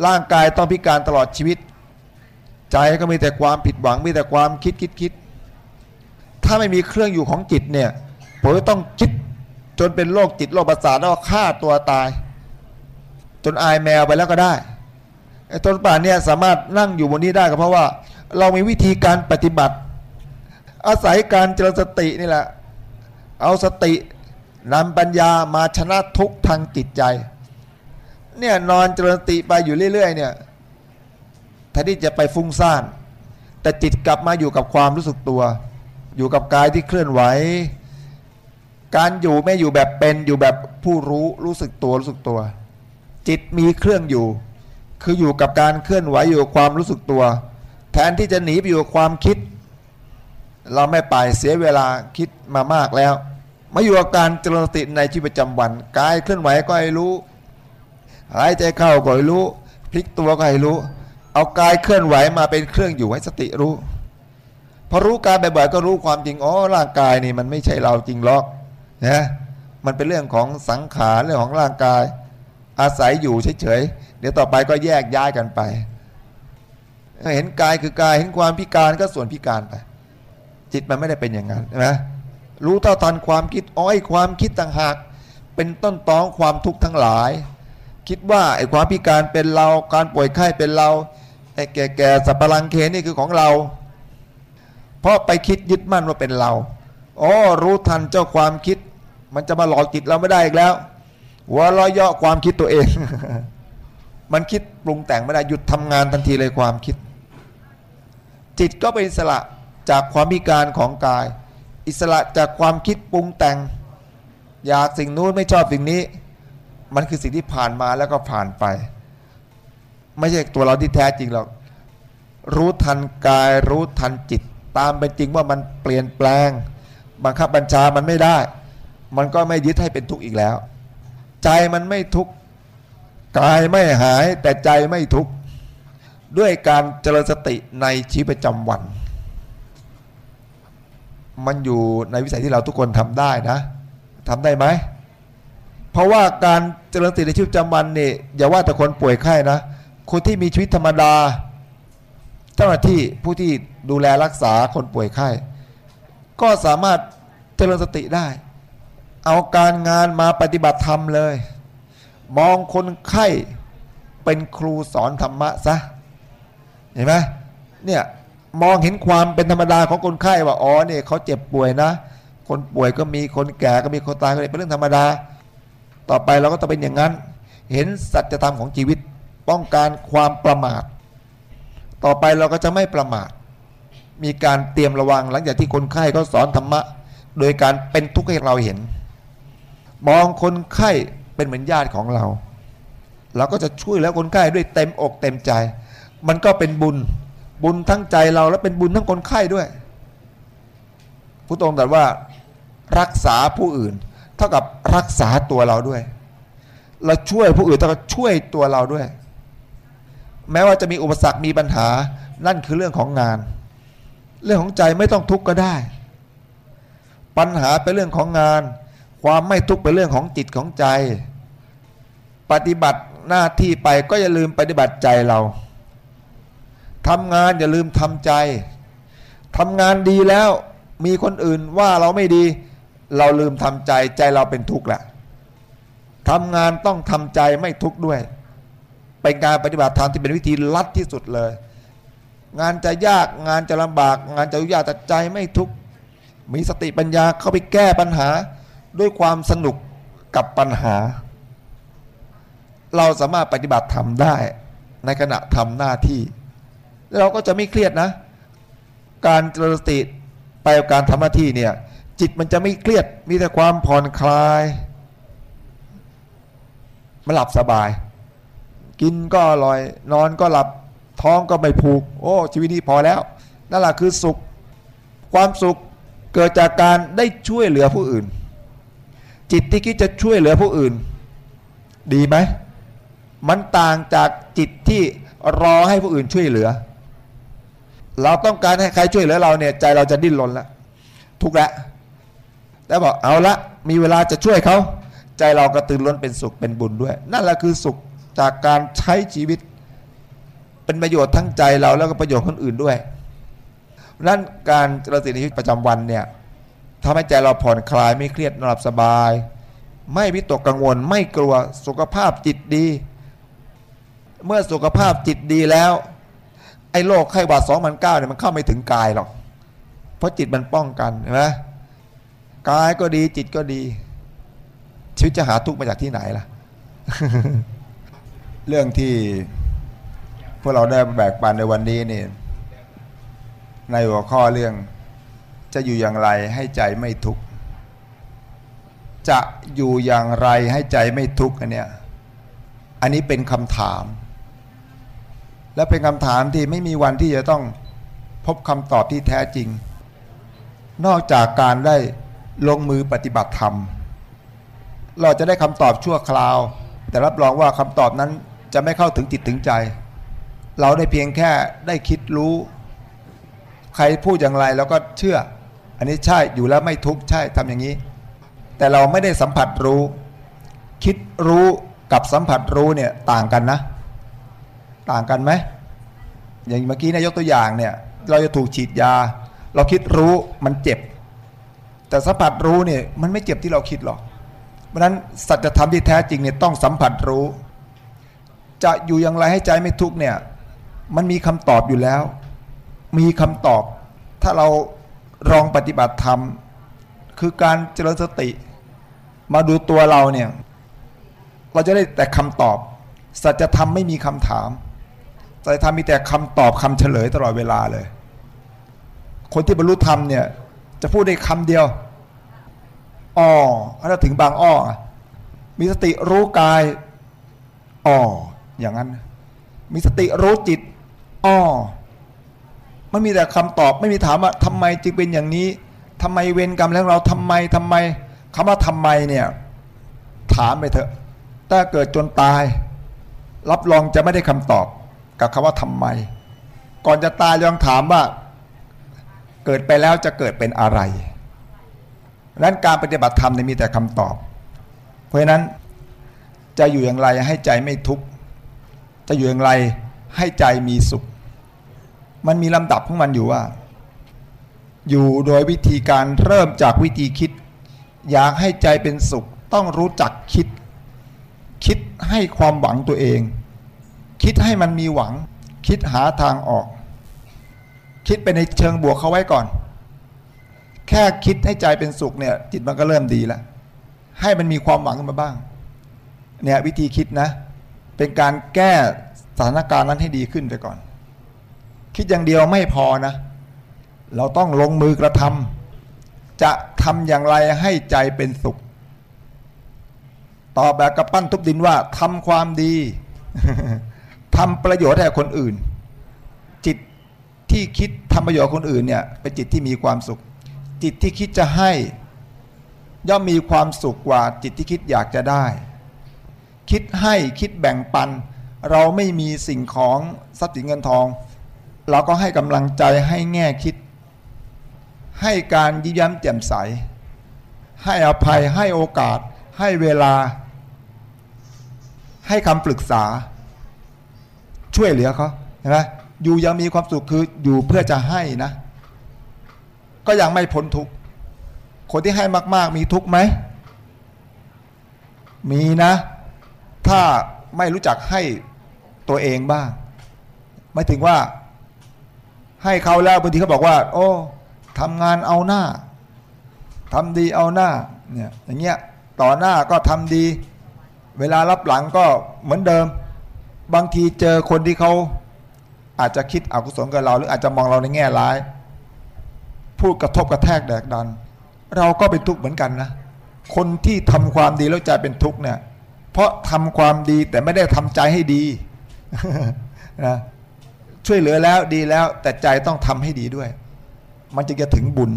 ร่างกายต้องพิการตลอดชีวิต ใจก็มีแต่ความผิดหวังมีแต่ความคิดคิดคิดถ้าไม่มีเครื่องอยู่ของจิตเนี่ยผมต้องคิดจนเป็นโรคจิตโรคประสาทแล้วฆ่าตัวตาย จนอายแมวไปแล้วก็ได้ไอ้ต้นป่านเนี่ยสามารถนั่งอยู่บนนี้ได้ก็เพราะว่า เรามีวิธีการปฏิบัติ อาศัยการเจริญสตินี่แหละ เอาสตินำปัญญามาชนะทุกทางจิตใจ เนี่ยนอนเจริญสติไปอยู่เรื่อย ๆ เนี่ยแทนที่จะไปฟุ้งซ่าน แต่จิตกลับมาอยู่กับความรู้สึกตัว อยู่กับกายที่เคลื่อนไหว การอยู่ไม่อยู่แบบเป็นอยู่แบบผู้รู้รู้สึกตัวรู้สึกตัว จิตมีเครื่องอยู่ คืออยู่กับการเคลื่อนไหวอยู่กับความรู้สึกตัว แทนที่จะหนีไปอยู่กับความคิด เราไม่ไปเสียเวลาคิดมามากแล้ว มาอยู่กับการเจริญสติในชีวิตประจำวันกายเคลื่อนไหวก็ให้รู้หายใจเข้าก็ให้รู้พลิกตัวก็ให้รู้ เอากายเคลื่อนไหวมาเป็นเครื่องอยู่ให้สติรู้พอรู้กายบ่อยๆก็รู้ความจริงอ๋อร่างกายนี่มันไม่ใช่เราจริงหรอกนะมันเป็นเรื่องของสังขารเรื่องของร่างกาย อาศัยอยู่เฉยๆเดี๋ยวต่อไปก็แยกย้ายกันไป เห็นกายคือกายเห็นความพิการก็ส่วนพิการไป จิตมันไม่ได้เป็นอย่างนั้นใช่ไหมรู้เท่าทันความคิดอ้อยความคิดต่างหากเป็นต้นตองความทุกข์ทั้งหลาย คิดว่าไอ้ความพิการเป็นเราการป่วยไข้เป็นเราไอ้แก่ๆสับปะรังเคนี่คือของเรา เพราะไปคิดยึดมั่นว่าเป็นเราอ๋อรู้ทันเจ้าความคิด มันจะมาหลอกจิตเราไม่ได้อีกแล้วหัวเร้อยเยาะความคิดตัวเอง มันคิดปรุงแต่งไม่ได้หยุดทำงานทันทีเลยความคิด จิตก็เป็นอิสระ จากความพิการของกาย อิสระจากความคิดปรุงแต่ง อยากสิ่งนู้นไม่ชอบสิ่งนี้ มันคือสิ่งที่ผ่านมาแล้วก็ผ่านไป ไม่ใช่ตัวเราที่แท้จริงหรอกรู้ทันกายรู้ทันจิต ตามเป็นจริงว่ามันเปลี่ยนแปลง บังคับบัญชามันไม่ได้ มันก็ไม่ยึดให้เป็นทุกข์อีกแล้ว ใจมันไม่ทุกข์กายไม่หายแต่ใจไม่ทุกข์ด้วยการเจริญสติในชีวิตประจำวัน มันอยู่ในวิสัยที่เราทุกคนทำได้นะทำได้ไหม เพราะว่าการเจริญสติในชีวิตประจำวันเนี่ยอย่าว่าแต่คนป่วยไข้นะ คนที่มีชีวิตธรรมดา เจ้าหน้าที่ผู้ที่ดูแลรักษาคนป่วยไข้ ก็สามารถเจริญสติได้ เอาการงานมาปฏิบัติธรรมเลย มองคนไข้เป็นครูสอนธรรมะซะ เห็นไหมเนี่ย มองเห็นความเป็นธรรมดาของคนไข้ว่าอ๋อเนี่ยเขาเจ็บป่วยนะ คนป่วยก็มีคนแก่ก็มีคนตายก็เป็นเรื่องธรรมดา ต่อไปเราก็ต้องเป็นอย่างนั้น เห็นสัจธรรมของชีวิตป้องกันความประมาท ต่อไปเราก็จะไม่ประมาท มีการเตรียมระวังหลังจากที่คนไข้เขาสอนธรรมะ โดยการเป็นทุกข์ให้เราเห็น มองคนไข้เป็นเหมือนญาติของเรา เราก็จะช่วยแล้วคนไข้ด้วยเต็มอกเต็มใจ มันก็เป็นบุญ บุญทั้งใจเราและเป็นบุญทั้งคนไข้ด้วยผู้ตรงแต่ว่ารักษาผู้อื่น เท่ากับรักษาตัวเราด้วย เราช่วยผู้อื่นเท่ากับช่วยตัวเราด้วย แม้ว่าจะมีอุปสรรคมีปัญหานั่นคือเรื่องของงาน เรื่องของใจไม่ต้องทุกข์ก็ได้ ปัญหาเป็นเรื่องของงาน ความไม่ทุกข์เป็นเรื่องของจิตของใจ ปฏิบัติหน้าที่ไปก็อย่าลืมปฏิบัติใจเรา ทำงานอย่าลืมทำใจทำงานดีแล้วมีคนอื่นว่าเราไม่ดี เราลืมทำใจใจเราเป็นทุกข์แหละทำงานต้องทำใจไม่ทุกข์ด้วย เป็นการปฏิบัติธรรมที่เป็นวิธีลัดที่สุดเลย งานจะยากงานจะลำบาก งานจะยุ่งยากแต่ใจไม่ทุกข์มีสติปัญญาเข้าไปแก้ปัญหาด้วยความสนุกกับปัญหา เราสามารถปฏิบัติธรรมได้ในขณะทำหน้าที่ เราก็จะไม่เครียดนะ การเจริญสติไปกับการทำหน้าที่เนี่ย จิตมันจะไม่เครียดมีแต่ความผ่อนคลายมันหลับสบาย กินก็อร่อย นอนก็หลับท้องก็ไม่ผูก โอ้ ชีวิตนี้พอแล้ว นั่นแหละคือสุข ความสุขเกิดจากการได้ช่วยเหลือผู้อื่น จิตที่คิดจะช่วยเหลือผู้อื่น ดีไหม มันต่างจากจิตที่รอให้ผู้อื่นช่วยเหลือ เราต้องการให้ใครช่วยเหลือเราเนี่ยใจเราจะดิ้นรนแล้วทุกแล้วแต่บอกเอาละมีเวลาจะช่วยเขาใจเรากระตือร้นเป็นสุขเป็นบุญด้วย นั่นแหละคือสุขจากการใช้ชีวิต เป็นประโยชน์ทั้งใจเราแล้วก็ประโยชน์คนอื่นด้วยนั้นการเจริญสติในชีวิตประจำวันเนี่ยทำให้ใจเราผ่อนคลายไม่เครียดนอนหลับสบาย ไม่วิตกกังวล ไม่กลัวสุขภาพจิตดี เมื่อสุขภาพจิตดีแล้ว ไอ้โรคไข้หวัด2009เก้าเนี่ยมันเข้าไม่ถึงกายหรอก เพราะจิตมันป้องกันเห็นไหมกายก็ดีจิตก็ดี ชีวิตจะหาทุกข์มาจากที่ไหนล่ะ เรื่องที่พวกเราได้แบกปันในวันนี้นี่ในหัวข้อเรื่องจะอยู่อย่างไรให้ใจไม่ทุกข์จะอยู่อย่างไรให้ใจไม่ทุกข์อันเนี้ยอันนี้เป็นคำถาม และเป็นคำถามที่ไม่มีวันที่จะต้องพบคำตอบที่แท้จริง นอกจากการได้ลงมือปฏิบัติธรรม เราจะได้คำตอบชั่วคราว แต่รับรองว่าคำตอบนั้นจะไม่เข้าถึงจิตถึงใจ เราได้เพียงแค่ได้คิดรู้ ใครพูดอย่างไรเราก็เชื่อ อันนี้ใช่อยู่แล้วไม่ทุกข์ใช่ทำอย่างนี้ แต่เราไม่ได้สัมผัสรู้ คิดรู้กับสัมผัสรู้เนี่ยต่างกันนะ ต่างกันไหมอย่างเมื่อกี้นายกตัวอย่างเนี่ย เราจะถูกฉีดยา เราคิดรู้มันเจ็บ แต่สัมผัสรู้เนี่ยมันไม่เจ็บที่เราคิดหรอก เพราะนั้นสัจธรรมที่แท้จริงเนี่ยต้องสัมผัสรู้ จะอยู่อย่างไรให้ใจไม่ทุกข์เนี่ย มันมีคำตอบอยู่แล้ว มีคำตอบ ถ้าเราลองปฏิบัติธรรม คือการเจริญสติ มาดูตัวเราเนี่ย เราจะได้แต่คำตอบ สัจธรรมไม่มีคำถาม สัจธรรมมีแต่คำตอบคำเฉลยตลอดเวลาเลย คนที่บรรลุธรรมเนี่ยจะพูดได้คำเดียวอ๋อถ้าถึงบางอ้อมีสติรู้กายอ๋ออย่างนั้น มีสติรู้จิตอ๋อมันมีแต่คำตอบไม่มีถามว่าทำไมจึงเป็นอย่างนี้ทำไมเวรกรรมแล้วเราทำไมทำไมคำว่าทำไมเนี่ยถามไปเถอะ ถ้าเกิดจนตาย รับรองจะไม่ได้คำตอบ กับคำว่าทำไม ก่อนจะตายยังถามว่า เกิดไปแล้วจะเกิดเป็นอะไรนั้นการปฏิบัติธรรมเนี่ยมีแต่คำตอบ เพราะฉะนั้นจะอยู่อย่างไรให้ใจไม่ทุกข์จะอยู่อย่างไรให้ใจมีสุข มันมีลำดับของมันอยู่ว่า อยู่โดยวิธีการเริ่มจากวิธีคิด อยากให้ใจเป็นสุข ต้องรู้จักคิด คิดให้ความหวังตัวเอง คิดให้มันมีหวัง คิดหาทางออก คิดไปในเชิงบวกเขาไว้ก่อน แค่คิดให้ใจเป็นสุขเนี่ย จิตมันก็เริ่มดีแล้วให้มันมีความหวังขึ้นมาบ้าง เนี่ยวิธีคิดนะ เป็นการแก้สถานการณ์นั้นให้ดีขึ้นไปก่อน คิดอย่างเดียวไม่พอนะ เราต้องลงมือกระทำจะทำอย่างไรให้ใจเป็นสุขตอบแบบกระปั้นทุบดินว่าทำความดี ทำประโยชน์ให้คนอื่น จิตที่คิดทำประโยชน์คนอื่นเนี่ยเป็นจิตที่มีความสุข จิตที่คิดจะให้ ย่อมมีความสุขกว่าจิตที่คิดอยากจะได้ คิดให้คิดแบ่งปัน เราไม่มีสิ่งของทรัพย์สินเงินทอง เราก็ให้กำลังใจให้แง่คิด ให้การยิ้มแย้มแจ่มใส ให้อภัยให้โอกาส ให้เวลา ให้คำปรึกษา ช่วยเหลือเขาเห็นไหมอยู่ยังมีความสุขคืออยู่เพื่อจะให้นะ ก็ยังไม่พ้นทุกข์คนที่ให้มาก ๆ มีทุกข์ไหม มีนะ ถ้าไม่รู้จักให้ตัวเองบ้าง ไม่ถึงว่า ให้เขาแล้วบางทีเขาบอกว่า โอ้ทำงานเอาหน้าทำดีเอาหน้าเนี่ยอย่างเงี้ยต่อหน้าก็ทำดี เวลารับหลังก็เหมือนเดิม บางทีเจอคนที่เขาอาจจะคิดอกุศลกับเรา หรืออาจจะมองเราในแง่ร้าย พูดกระทบกระแทกแดกดัน เราก็เป็นทุกข์เหมือนกันนะ คนที่ทำความดีแล้วใจเป็นทุกข์เนี่ย เพราะทำความดีแต่ไม่ได้ทำใจให้ดีนะช่วยเหลือแล้วดีแล้วแต่ใจต้องทำให้ดีด้วย มันจึงจะถึงบุญ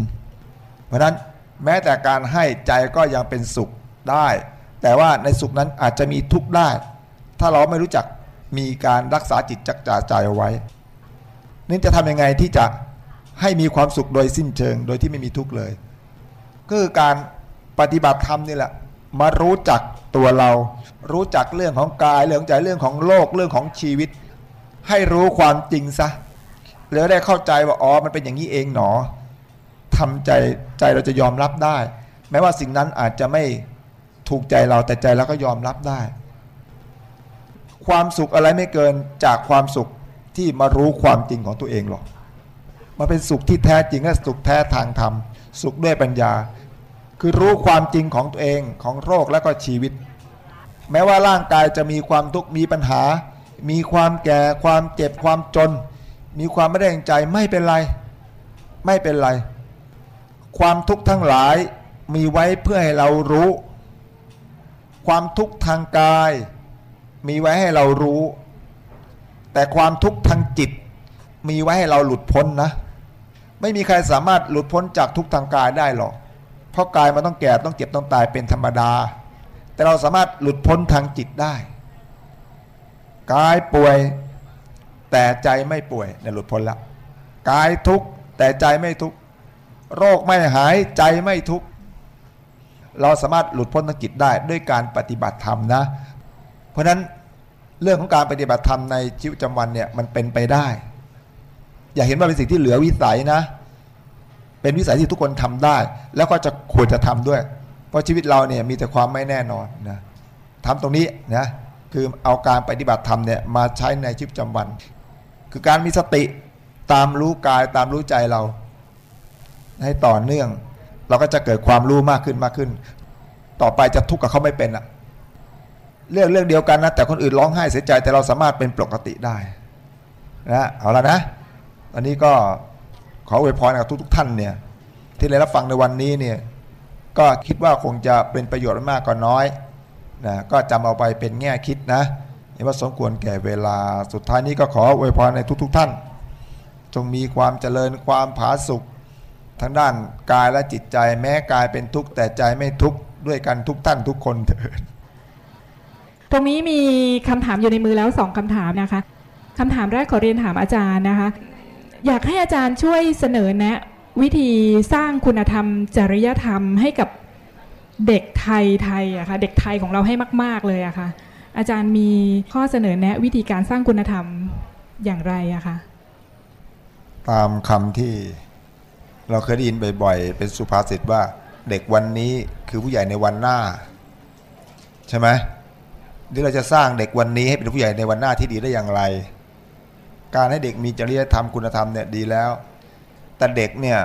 เพราะฉะนั้นแม้แต่การให้ใจก็ยังเป็นสุขได้ แต่ว่าในสุขนั้นอาจจะมีทุกข์ได้ ถ้าเราไม่รู้จัก มีการรักษาจิตจักจ่าใจเอาไว้นี่จะทำยังไงที่จะให้มีความสุขโดยสิ้นเชิง โดยที่ไม่มีทุกข์เลยก็คือการปฏิบัติธรรมนี่แหละมารู้จักตัวเรา รู้จักเรื่องของกายเรื่องใจเรื่องของโลกเรื่องของชีวิต ให้รู้ความจริงซะแล้วได้เข้าใจว่าอ๋อมันเป็นอย่างนี้เองหนอทำใจใจเราจะยอมรับได้ แม้ว่าสิ่งนั้นอาจจะไม่ถูกใจเราแต่ใจเราก็ยอมรับได้ ความสุขอะไรไม่เกินจากความสุขที่มารู้ความจริงของตัวเองหรอก มันเป็นสุขที่แท้จริงและสุขแท้ทางธรรม สุขด้วยปัญญา คือรู้ความจริงของตัวเองของโรคและก็ชีวิต แม้ว่าร่างกายจะมีความทุกข์มีปัญหา มีความแก่ความเจ็บความจน มีความไม่ได้ดังใจไม่เป็นไร ไม่เป็นไร ความทุกข์ทั้งหลายมีไว้เพื่อให้เรารู้ ความทุกข์ทางกาย มีไว้ให้เรารู้ แต่ความทุกข์ทางจิต มีไว้ให้เราหลุดพ้นนะ ไม่มีใครสามารถหลุดพ้นจากทุกข์ทางกายได้หรอก เพราะกายมันต้องแก่ต้องเจ็บต้องตายเป็นธรรมดา แต่เราสามารถหลุดพ้นทางจิตได้ กายป่วยแต่ใจไม่ป่วยเนี่ยหลุดพ้นแล้วกายทุกข์แต่ใจไม่ทุกข์โรคไม่หายใจไม่ทุกข์เราสามารถหลุดพ้นทางจิตได้ด้วยการปฏิบัติธรรมนะ ราะฉะนั้นเรื่องของการปฏิบัติธรรมในชีวิตประจำวันเนี่ยมันเป็นไปได้ อย่าเห็นว่าเป็นสิ่งที่เหลือวิสัยนะ เป็นวิสัยที่ทุกคนทำได้ แล้วก็จะควรจะทำด้วย เพราะชีวิตเราเนี่ยมีแต่ความไม่แน่นอนนะทำตรงนี้นะคือเอาการปฏิบัติธรรมเนี่ยมาใช้ในชีวิตประจำวัน คือการมีสติตามรู้กายตามรู้ใจเรา ให้ต่อเนื่อง เราก็จะเกิดความรู้มากขึ้นมากขึ้น ต่อไปจะทุกข์กับเขาไม่เป็นอะ เรื่องเรื่องเดียวกันนะแต่คนอื่นร้องไห้เสียใจแต่เราสามารถเป็นปกติได้นะเอาละนะตอนนี้ก็ขออวยพรกับทุกทท่านเนี่ยที่ได้รับฟังในวันนี้เนี่ยก็คิดว่าคงจะเป็นประโยชน์มากก็น้อยนะก็จำเอาไปเป็นแง่คิดนะเห็นว่าสมควรแก่เวลาสุดท้ายนี้ก็ขออวยพรในทุกๆท่าน จงมีความเจริญความผาสุกทางด้านกายและจิตใจแม้กายเป็นทุกข์แต่ใจไม่ทุกข์ด้วยกันทุกท่านทุกคนเถิด ตรงนี้มีคำถามอยู่ในมือแล้วสองคำถามนะคะคำถามแรกขอเรียนถามอาจารย์นะคะ อยากให้อาจารย์ช่วยเสนอแนะ วิธีสร้างคุณธรรม จริยธรรมให้กับเด็กไทยไทยอะคะ่ะเด็กไทยของเราให้มาก ๆเลยอะคะ่ะ อาจารย์มีข้อเสนอแนะวิธีการสร้างคุณธรรมอย่างไรอะคะตามคำที่เราเคยได้ยินบ่อยๆ เป็นสุภาษิตว่าเด็กวันนี้คือผู้ใหญ่ในวันหน้า ใช่ไหม ที่เราจะสร้างเด็กวันนี้ให้เป็นผู้ใหญ่ในวันหน้าที่ดีได้อย่างไร การให้เด็กมีจริยธรรมคุณธรรมเนี่ยดีแล้ว แต่เด็กเนี่ย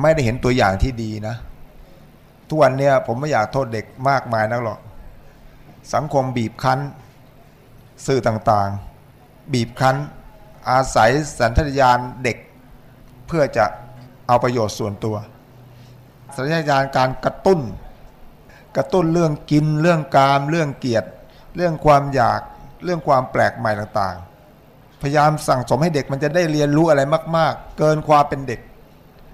ไม่ได้เห็นตัวอย่างที่ดีนะ ทุกวันเนี่ยผมไม่อยากโทษเด็กมากมายนักหรอก สังคมบีบคั้น สื่อต่างๆ บีบคั้น อาศัยสัญชาตญาณเด็ก เพื่อจะเอาประโยชน์ส่วนตัว สัญชาตญาณการกระตุ้น กระตุ้นเรื่องกินเรื่องกามเรื่องเกียรติ เรื่องความอยากเรื่องความแปลกใหม่ต่างๆ พยายามสั่งสมให้เด็กมันจะได้เรียนรู้อะไรมาก ๆ เกินความเป็นเด็ก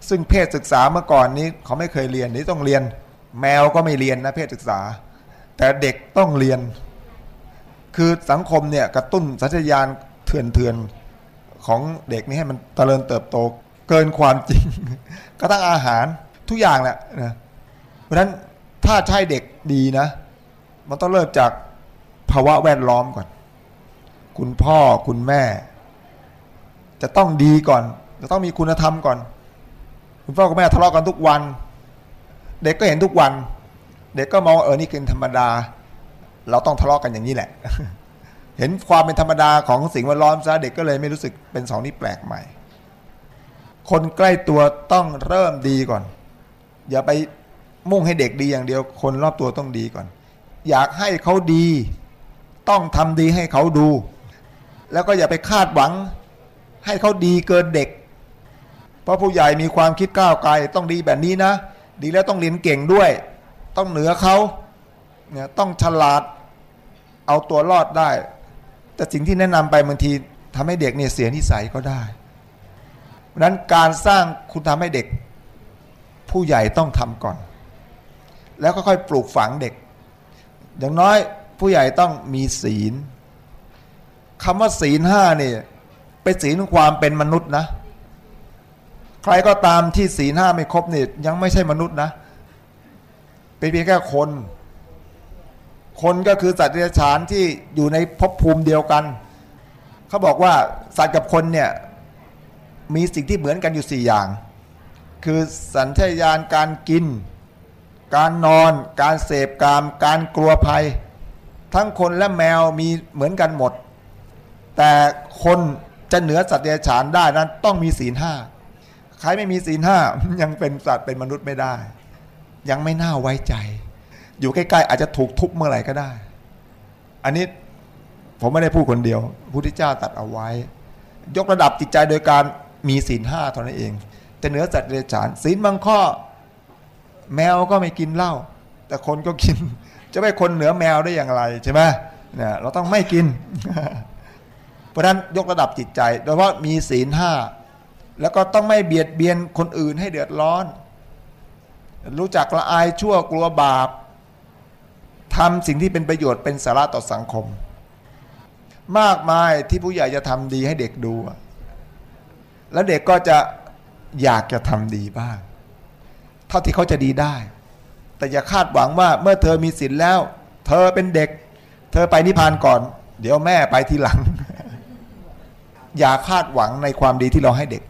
ซึ่งเพศศึกษาเมื่อก่อนนี้เขาไม่เคยเรียนนี้ต้องเรียน แมวก็ไม่เรียนนะเพศศึกษา แต่เด็กต้องเรียน คือสังคมเนี่ยกระตุ้นสัญญาณเถื่อนๆของเด็กนี่ให้มันเจริญเติบโตเกินความจริง ก็ตั้งอาหารทุกอย่างแหละนะเพราะฉะนั้นถ้าใช่เด็กดีนะ มันต้องเริ่มจาก ภาวะแวดล้อมก่อน คุณพ่อคุณแม่ จะต้องดีก่อน จะต้องมีคุณธรรมก่อน คุณพ่อคุณแม่ทะเลาะกันทุกวัน เด็กก็เห็นทุกวัน เด็กก็มองว่าเออนี่คือธรรมดา เราต้องทะเลาะกันอย่างนี้แหละ เห็นความเป็นธรรมดาของสิ่งแวดล้อมซะเด็กก็เลยไม่รู้สึกเป็นสองที่แปลกใหม่ คนใกล้ตัวต้องเริ่มดีก่อน อย่าไปมุ่งให้เด็กดีอย่างเดียว คนรอบตัวต้องดีก่อน อยากให้เขาดี ต้องทำดีให้เขาดู แล้วก็อย่าไปคาดหวัง ให้เขาดีเกินเด็ก เพราะผู้ใหญ่มีความคิดก้าวไกลต้องดีแบบนี้นะ ดีแล้วต้องเรียนเก่งด้วย ต้องเหนือเขาเนี่ยต้องฉลาดเอาตัวรอดได้ แต่สิ่งที่แนะนำไปบางทีทำให้เด็กเนี่ยเสียนิสัยก็ได้เพราะนั้นการสร้างคุณทำให้เด็ก ผู้ใหญ่ต้องทำก่อน แล้วก็ค่อยปลูกฝังเด็ก อย่างน้อย ผู้ใหญ่ต้องมีศีลคำว่าศีลห้าเนี่ยเป็นศีลของความเป็นมนุษย์นะ ใครก็ตามที่ศีลห้าไม่ครบเนี่ยยังไม่ใช่มนุษย์นะ เป็นเพียงแค่คน คนก็คือสัตว์เดรัจฉานที่อยู่ในภพภูมิเดียวกัน เขาบอกว่าสัตว์กับคนเนี่ยมีสิ่งที่เหมือนกันอยู่สี่อย่าง คือสัญชาตญาณการกิน การนอน การเสพกาม การกลัวภัย ทั้งคนและแมวมีเหมือนกันหมด แต่คนจะเหนือสัตว์เดรัจฉานได้นั้นต้องมีศีลห้าใครไม่มีศีลห้ายังเป็นสัตว์เป็นมนุษย์ไม่ได้ ยังไม่น่าไว้ใจ อยู่ใกล้ๆอาจจะถูกทุบเมื่อไหร่ก็ได้ อันนี้ผมไม่ได้พูดคนเดียวพุทธเจ้าตัดเอาไว้ ยกระดับจิตใจโดยการมีศีลห้าเท่านั้นเอง แต่เหนือสัตว์เดรัจฉานศีลบางข้อ แมวก็ไม่กินเหล้าแต่คนก็กิน จะไปคนเหนือแมวได้อย่างไรใช่ไหมเนี่ยเราต้องไม่กิน เพราะฉะนั้นยกระดับจิตใจ โดยเฉพาะมีศีลห้าแล้วก็ต้องไม่เบียดเบียนคนอื่นให้เดือดร้อน รู้จักละอายชั่วกลัวบาปทำสิ่งที่เป็นประโยชน์เป็นสาระต่อสังคม มากมายที่ผู้ใหญ่จะทำดีให้เด็กดู แล้วเด็กก็จะอยากจะทำดีบ้าง เท่าที่เขาจะดีได้ แต่อย่าคาดหวังว่าเมื่อเธอมีศีลแล้ว เธอเป็นเด็ก เธอไปนิพพานก่อน เดี๋ยวแม่ไปทีหลัง อย่าคาดหวังในความดีที่เราให้เด็ก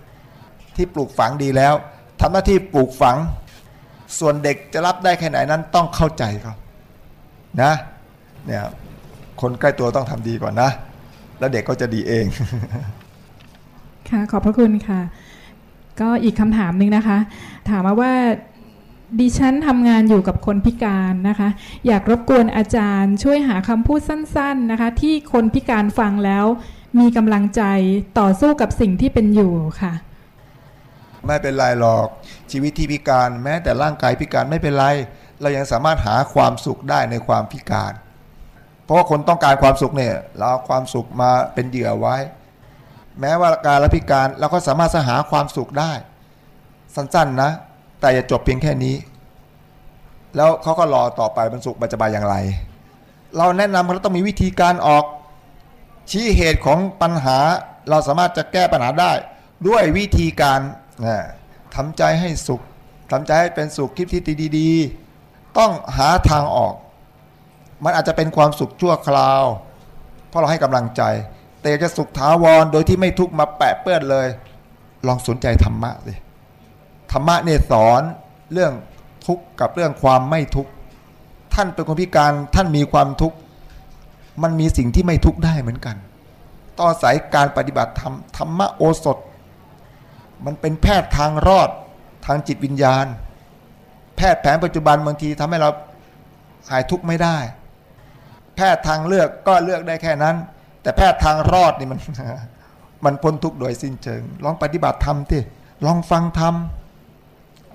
ที่ปลูกฝังดีแล้วทำหน้าที่ปลูกฝัง ส่วนเด็กจะรับได้แค่ไหนนั้นต้องเข้าใจเขานะเนี่ยคนใกล้ตัวต้องทำดีก่อนนะ แล้วเด็กก็จะดีเอง ค่ะ ขอบพระคุณค่ะ ก็อีกคำถามหนึ่งนะคะ ถามมาว่า ดิฉันทำงานอยู่กับคนพิการนะคะ อยากรบกวนอาจารย์ ช่วยหาคำพูดสั้น ๆนะคะ ที่คนพิการฟังแล้ว มีกำลังใจต่อสู้กับสิ่งที่เป็นอยู่ค่ะ ไม่เป็นไรหรอก ชีวิตที่พิการแม้แต่ร่างกายพิการไม่เป็นไร เรายังสามารถหาความสุขได้ในความพิการ เพราะว่าคนต้องการความสุขเนี่ย เราเอาความสุขมาเป็นเหยื่อไว้ แม้ว่าการละพิการเราก็สามารถหาความสุขได้ สั้นๆนะ แต่อย่าจบเพียงแค่นี้ แล้วเขาก็รอต่อไปบรรสุขมันจะมาอย่างไร เราแนะนำเขาต้องมีวิธีการออก ชี้เหตุของปัญหาเราสามารถจะแก้ปัญหาได้ ด้วยวิธีการทำใจให้สุขทำใจให้เป็นสุขคิดที่ดีๆ ต้องหาทางออก มันอาจจะเป็นความสุขชั่วคราว เพราะเราให้กำลังใจ แต่จะสุขถาวรโดยที่ไม่ทุกมาแปะเปื้อนเลย ลองสนใจธรรมะสิ ธรรมะเนี่ยสอนเรื่องทุกข์กับเรื่องความไม่ทุกข์ท่านเป็นคนพิการท่านมีความทุกข์มันมีสิ่งที่ไม่ทุกข์ได้เหมือนกันต้องอายการปฏิบัติธรรมธรรมะโอสถ มันเป็นแพทย์ทางรอดทางจิตวิญญาณ แพทย์แผนปัจจุบันบางทีทำให้เราหายทุกข์ไม่ได้ แพทย์ทางเลือกก็เลือกได้แค่นั้น แต่แพทย์ทางรอดนี่มัน มันพ้นทุกข์โดยสิ้นเชิง ลองปฏิบัติธรรมที่ลองฟังธรรม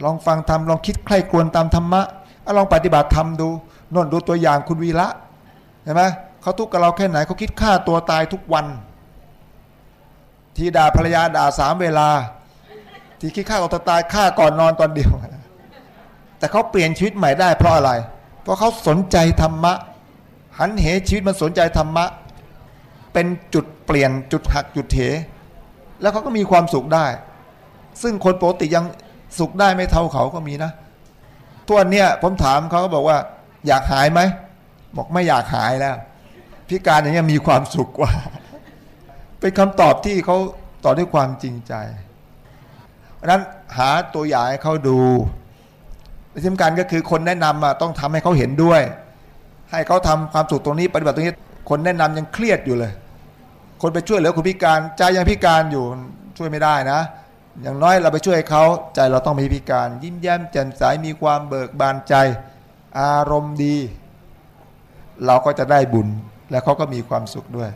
ลองฟังธรรมลองคิดใคร่ครวญตามธรรมะอลองปฏิบัติธรรมดูนนดูตัวอย่างคุณวีระเห็นไหมเขาทุกข์กับเราแค่ไหนเขาคิดฆ่าตัวตายทุกวัน ที่ด่าภรรยาด่าสามเวลา ที่คิดฆ่าตัวตายฆ่าก่อนนอนตอนเดียว แต่เขาเปลี่ยนชีวิตใหม่ได้เพราะอะไร เพราะเขาสนใจธรรมะ หันเหชีวิตมันสนใจธรรมะ เป็นจุดเปลี่ยนจุดหักจุดเหแล้วเขาก็มีความสุขได้ ซึ่งคนปกติยัง สุขได้ไม่เท่าเขาก็มีนะตัวเนี่ยผมถามเขาก็บอกว่า อยากหายไหมบอกไม่อยากหายแล้วพิการอย่างเงี้ยมีความสุขกว่าเป็นคำตอบที่เขาตอบด้วยความจริงใจเพราะนั้นหาตัวอย่างให้เขาดูที่สำคัญก็คือคนแนะนำอะต้องทำให้เขาเห็นด้วย ให้เขาทำความสุขตรงนี้ปฏิบัติตรงนี้ คนแนะนำยังเครียดอยู่เลย คนไปช่วยเหลือคนพิการใจยังพิการอยู่ช่วยไม่ได้นะ อย่างน้อยเราไปช่วยเขาใจเราต้องมีพิการ ยิ้มแย้มแจ่มใสมีความเบิกบานใจ อารมณ์ดี เราก็จะได้บุญและเขาก็มีความสุขด้วย